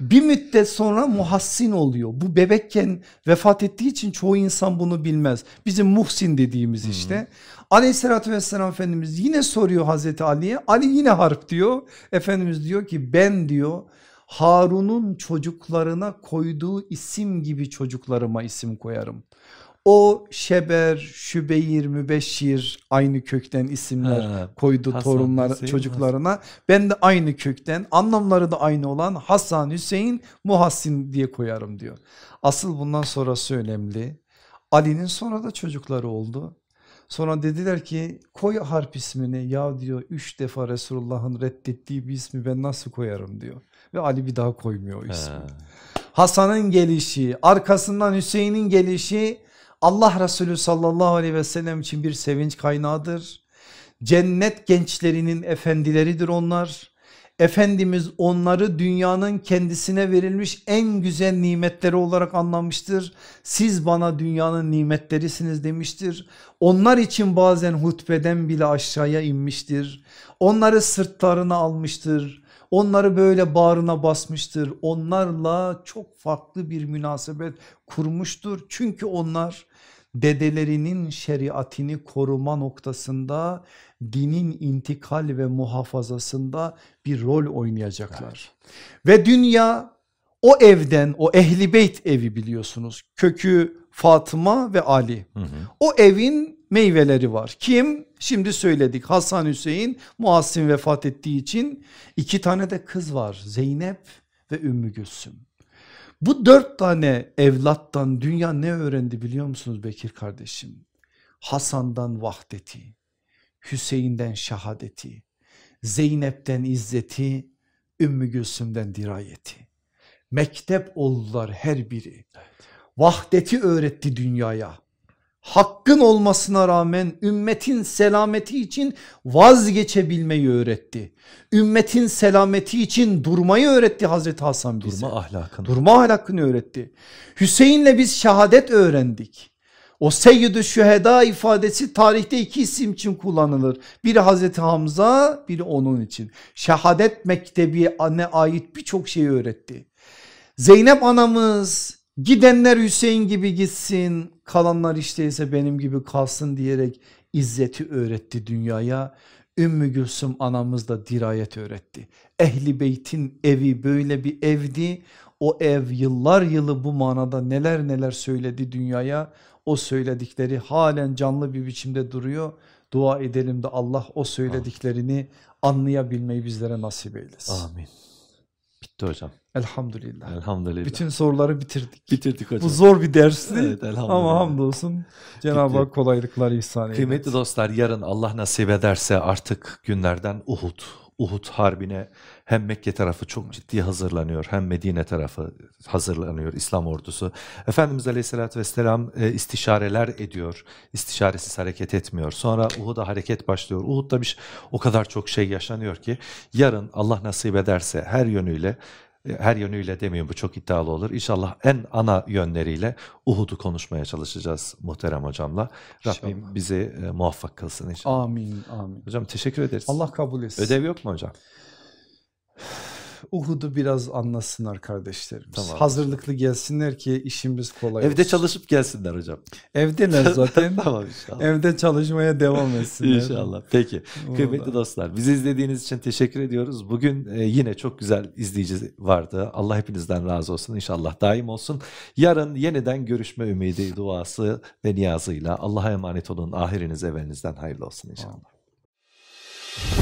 Bir müddet sonra Muhassin oluyor. Bu bebekken vefat ettiği için çoğu insan bunu bilmez. Bizim Muhsin dediğimiz işte. Hmm. Aleyhissalatü vesselam Efendimiz yine soruyor Hazreti Ali'ye. Ali yine harp diyor. Efendimiz diyor ki ben diyor Harun'un çocuklarına koyduğu isim gibi çocuklarıma isim koyarım. O Şeber, Şübeyir, Mübeşşir aynı kökten isimler ha, koydu Hasan, torunlar Hüseyin, çocuklarına. Hasan. Ben de aynı kökten anlamları da aynı olan Hasan, Hüseyin, Muhassin diye koyarım diyor. Asıl bundan sonrası önemli. Ali'nin sonra da çocukları oldu. Sonra dediler ki koy harp ismini ya diyor üç defa Resulullah'ın reddettiği bir ismi ben nasıl koyarım diyor. Ve Ali bir daha koymuyor o ismi. Hasan'ın gelişi arkasından Hüseyin'in gelişi Allah Resulü sallallahu aleyhi ve sellem için bir sevinç kaynağıdır. Cennet gençlerinin efendileridir onlar. Efendimiz onları dünyanın kendisine verilmiş en güzel nimetleri olarak anlamıştır. Siz bana dünyanın nimetlerisiniz demiştir. Onlar için bazen hutbeden bile aşağıya inmiştir. Onları sırtlarına almıştır. Onları böyle bağrına basmıştır. Onlarla çok farklı bir münasebet kurmuştur. Çünkü onlar dedelerinin şeriatini koruma noktasında dinin intikal ve muhafazasında bir rol oynayacaklar. Evet. Ve dünya o evden o ehli beyt evi biliyorsunuz kökü Fatıma ve Ali. Hı hı. O evin meyveleri var. Kim? Şimdi söyledik Hasan Hüseyin Muhassin vefat ettiği için iki tane de kız var Zeynep ve Ümmü Gülsüm. Bu dört tane evlattan dünya ne öğrendi biliyor musunuz Bekir kardeşim? Hasan'dan vahdeti, Hüseyin'den şahadeti, Zeynep'ten izzeti, Ümmü Gülsüm'den dirayeti. Mektep oldular her biri. Vahdeti öğretti dünyaya hakkın olmasına rağmen ümmetin selameti için vazgeçebilmeyi öğretti. Ümmetin selameti için durmayı öğretti Hazreti Hasan bize. Durma ahlakını. Durma ahlakını öğretti. Hüseyin'le biz şehadet öğrendik. O seyyidü şüheda ifadesi tarihte iki isim için kullanılır. Biri Hazreti Hamza biri onun için. Şehadet mektebi anne ait birçok şeyi öğretti. Zeynep anamız Gidenler Hüseyin gibi gitsin kalanlar işte ise benim gibi kalsın diyerek izzeti öğretti dünyaya. Ümmü Gülsüm anamız da dirayet öğretti. Ehli beytin evi böyle bir evdi. O ev yıllar yılı bu manada neler neler söyledi dünyaya. O söyledikleri halen canlı bir biçimde duruyor. Dua edelim de Allah o söylediklerini anlayabilmeyi bizlere nasip eylesin. Amin. Bitti hocam. Elhamdülillah. Elhamdülillah. Bütün soruları bitirdik. Bitirdik hocam. Bu zor bir dersti evet, ama hamdolsun Cenab-ı Hak kolaylıklar ihsan eylesin. Kıymetli dostlar yarın Allah nasip ederse artık günlerden Uhud. Uhud harbine hem Mekke tarafı çok ciddi hazırlanıyor hem Medine tarafı hazırlanıyor İslam ordusu. Efendimiz Aleyhisselatü Vesselam e, istişareler ediyor. İstişaresiz hareket etmiyor. Sonra Uhud'a hareket başlıyor. Uhud'da bir o kadar çok şey yaşanıyor ki yarın Allah nasip ederse her yönüyle her yönüyle demiyorum bu çok iddialı olur. İnşallah en ana yönleriyle Uhud'u konuşmaya çalışacağız muhterem hocamla. Rabbim inşallah. bizi e, muvaffak kılsın inşallah. Amin amin. Hocam teşekkür ederiz. Allah kabul etsin. Ödev yok mu hocam? Uhud'u biraz anlasınlar kardeşlerimiz. Tamam. Hazırlıklı gelsinler ki işimiz kolay Evde olsun. çalışıp gelsinler hocam. Evdeler *laughs* zaten. tamam inşallah. Evde çalışmaya devam etsinler. İnşallah. Peki. Orada. Kıymetli dostlar bizi izlediğiniz için teşekkür ediyoruz. Bugün e, yine çok güzel izleyici vardı. Allah hepinizden razı olsun. İnşallah daim olsun. Yarın yeniden görüşme ümidi, duası ve niyazıyla Allah'a emanet olun. Ahiriniz evvelinizden hayırlı olsun inşallah. Amin.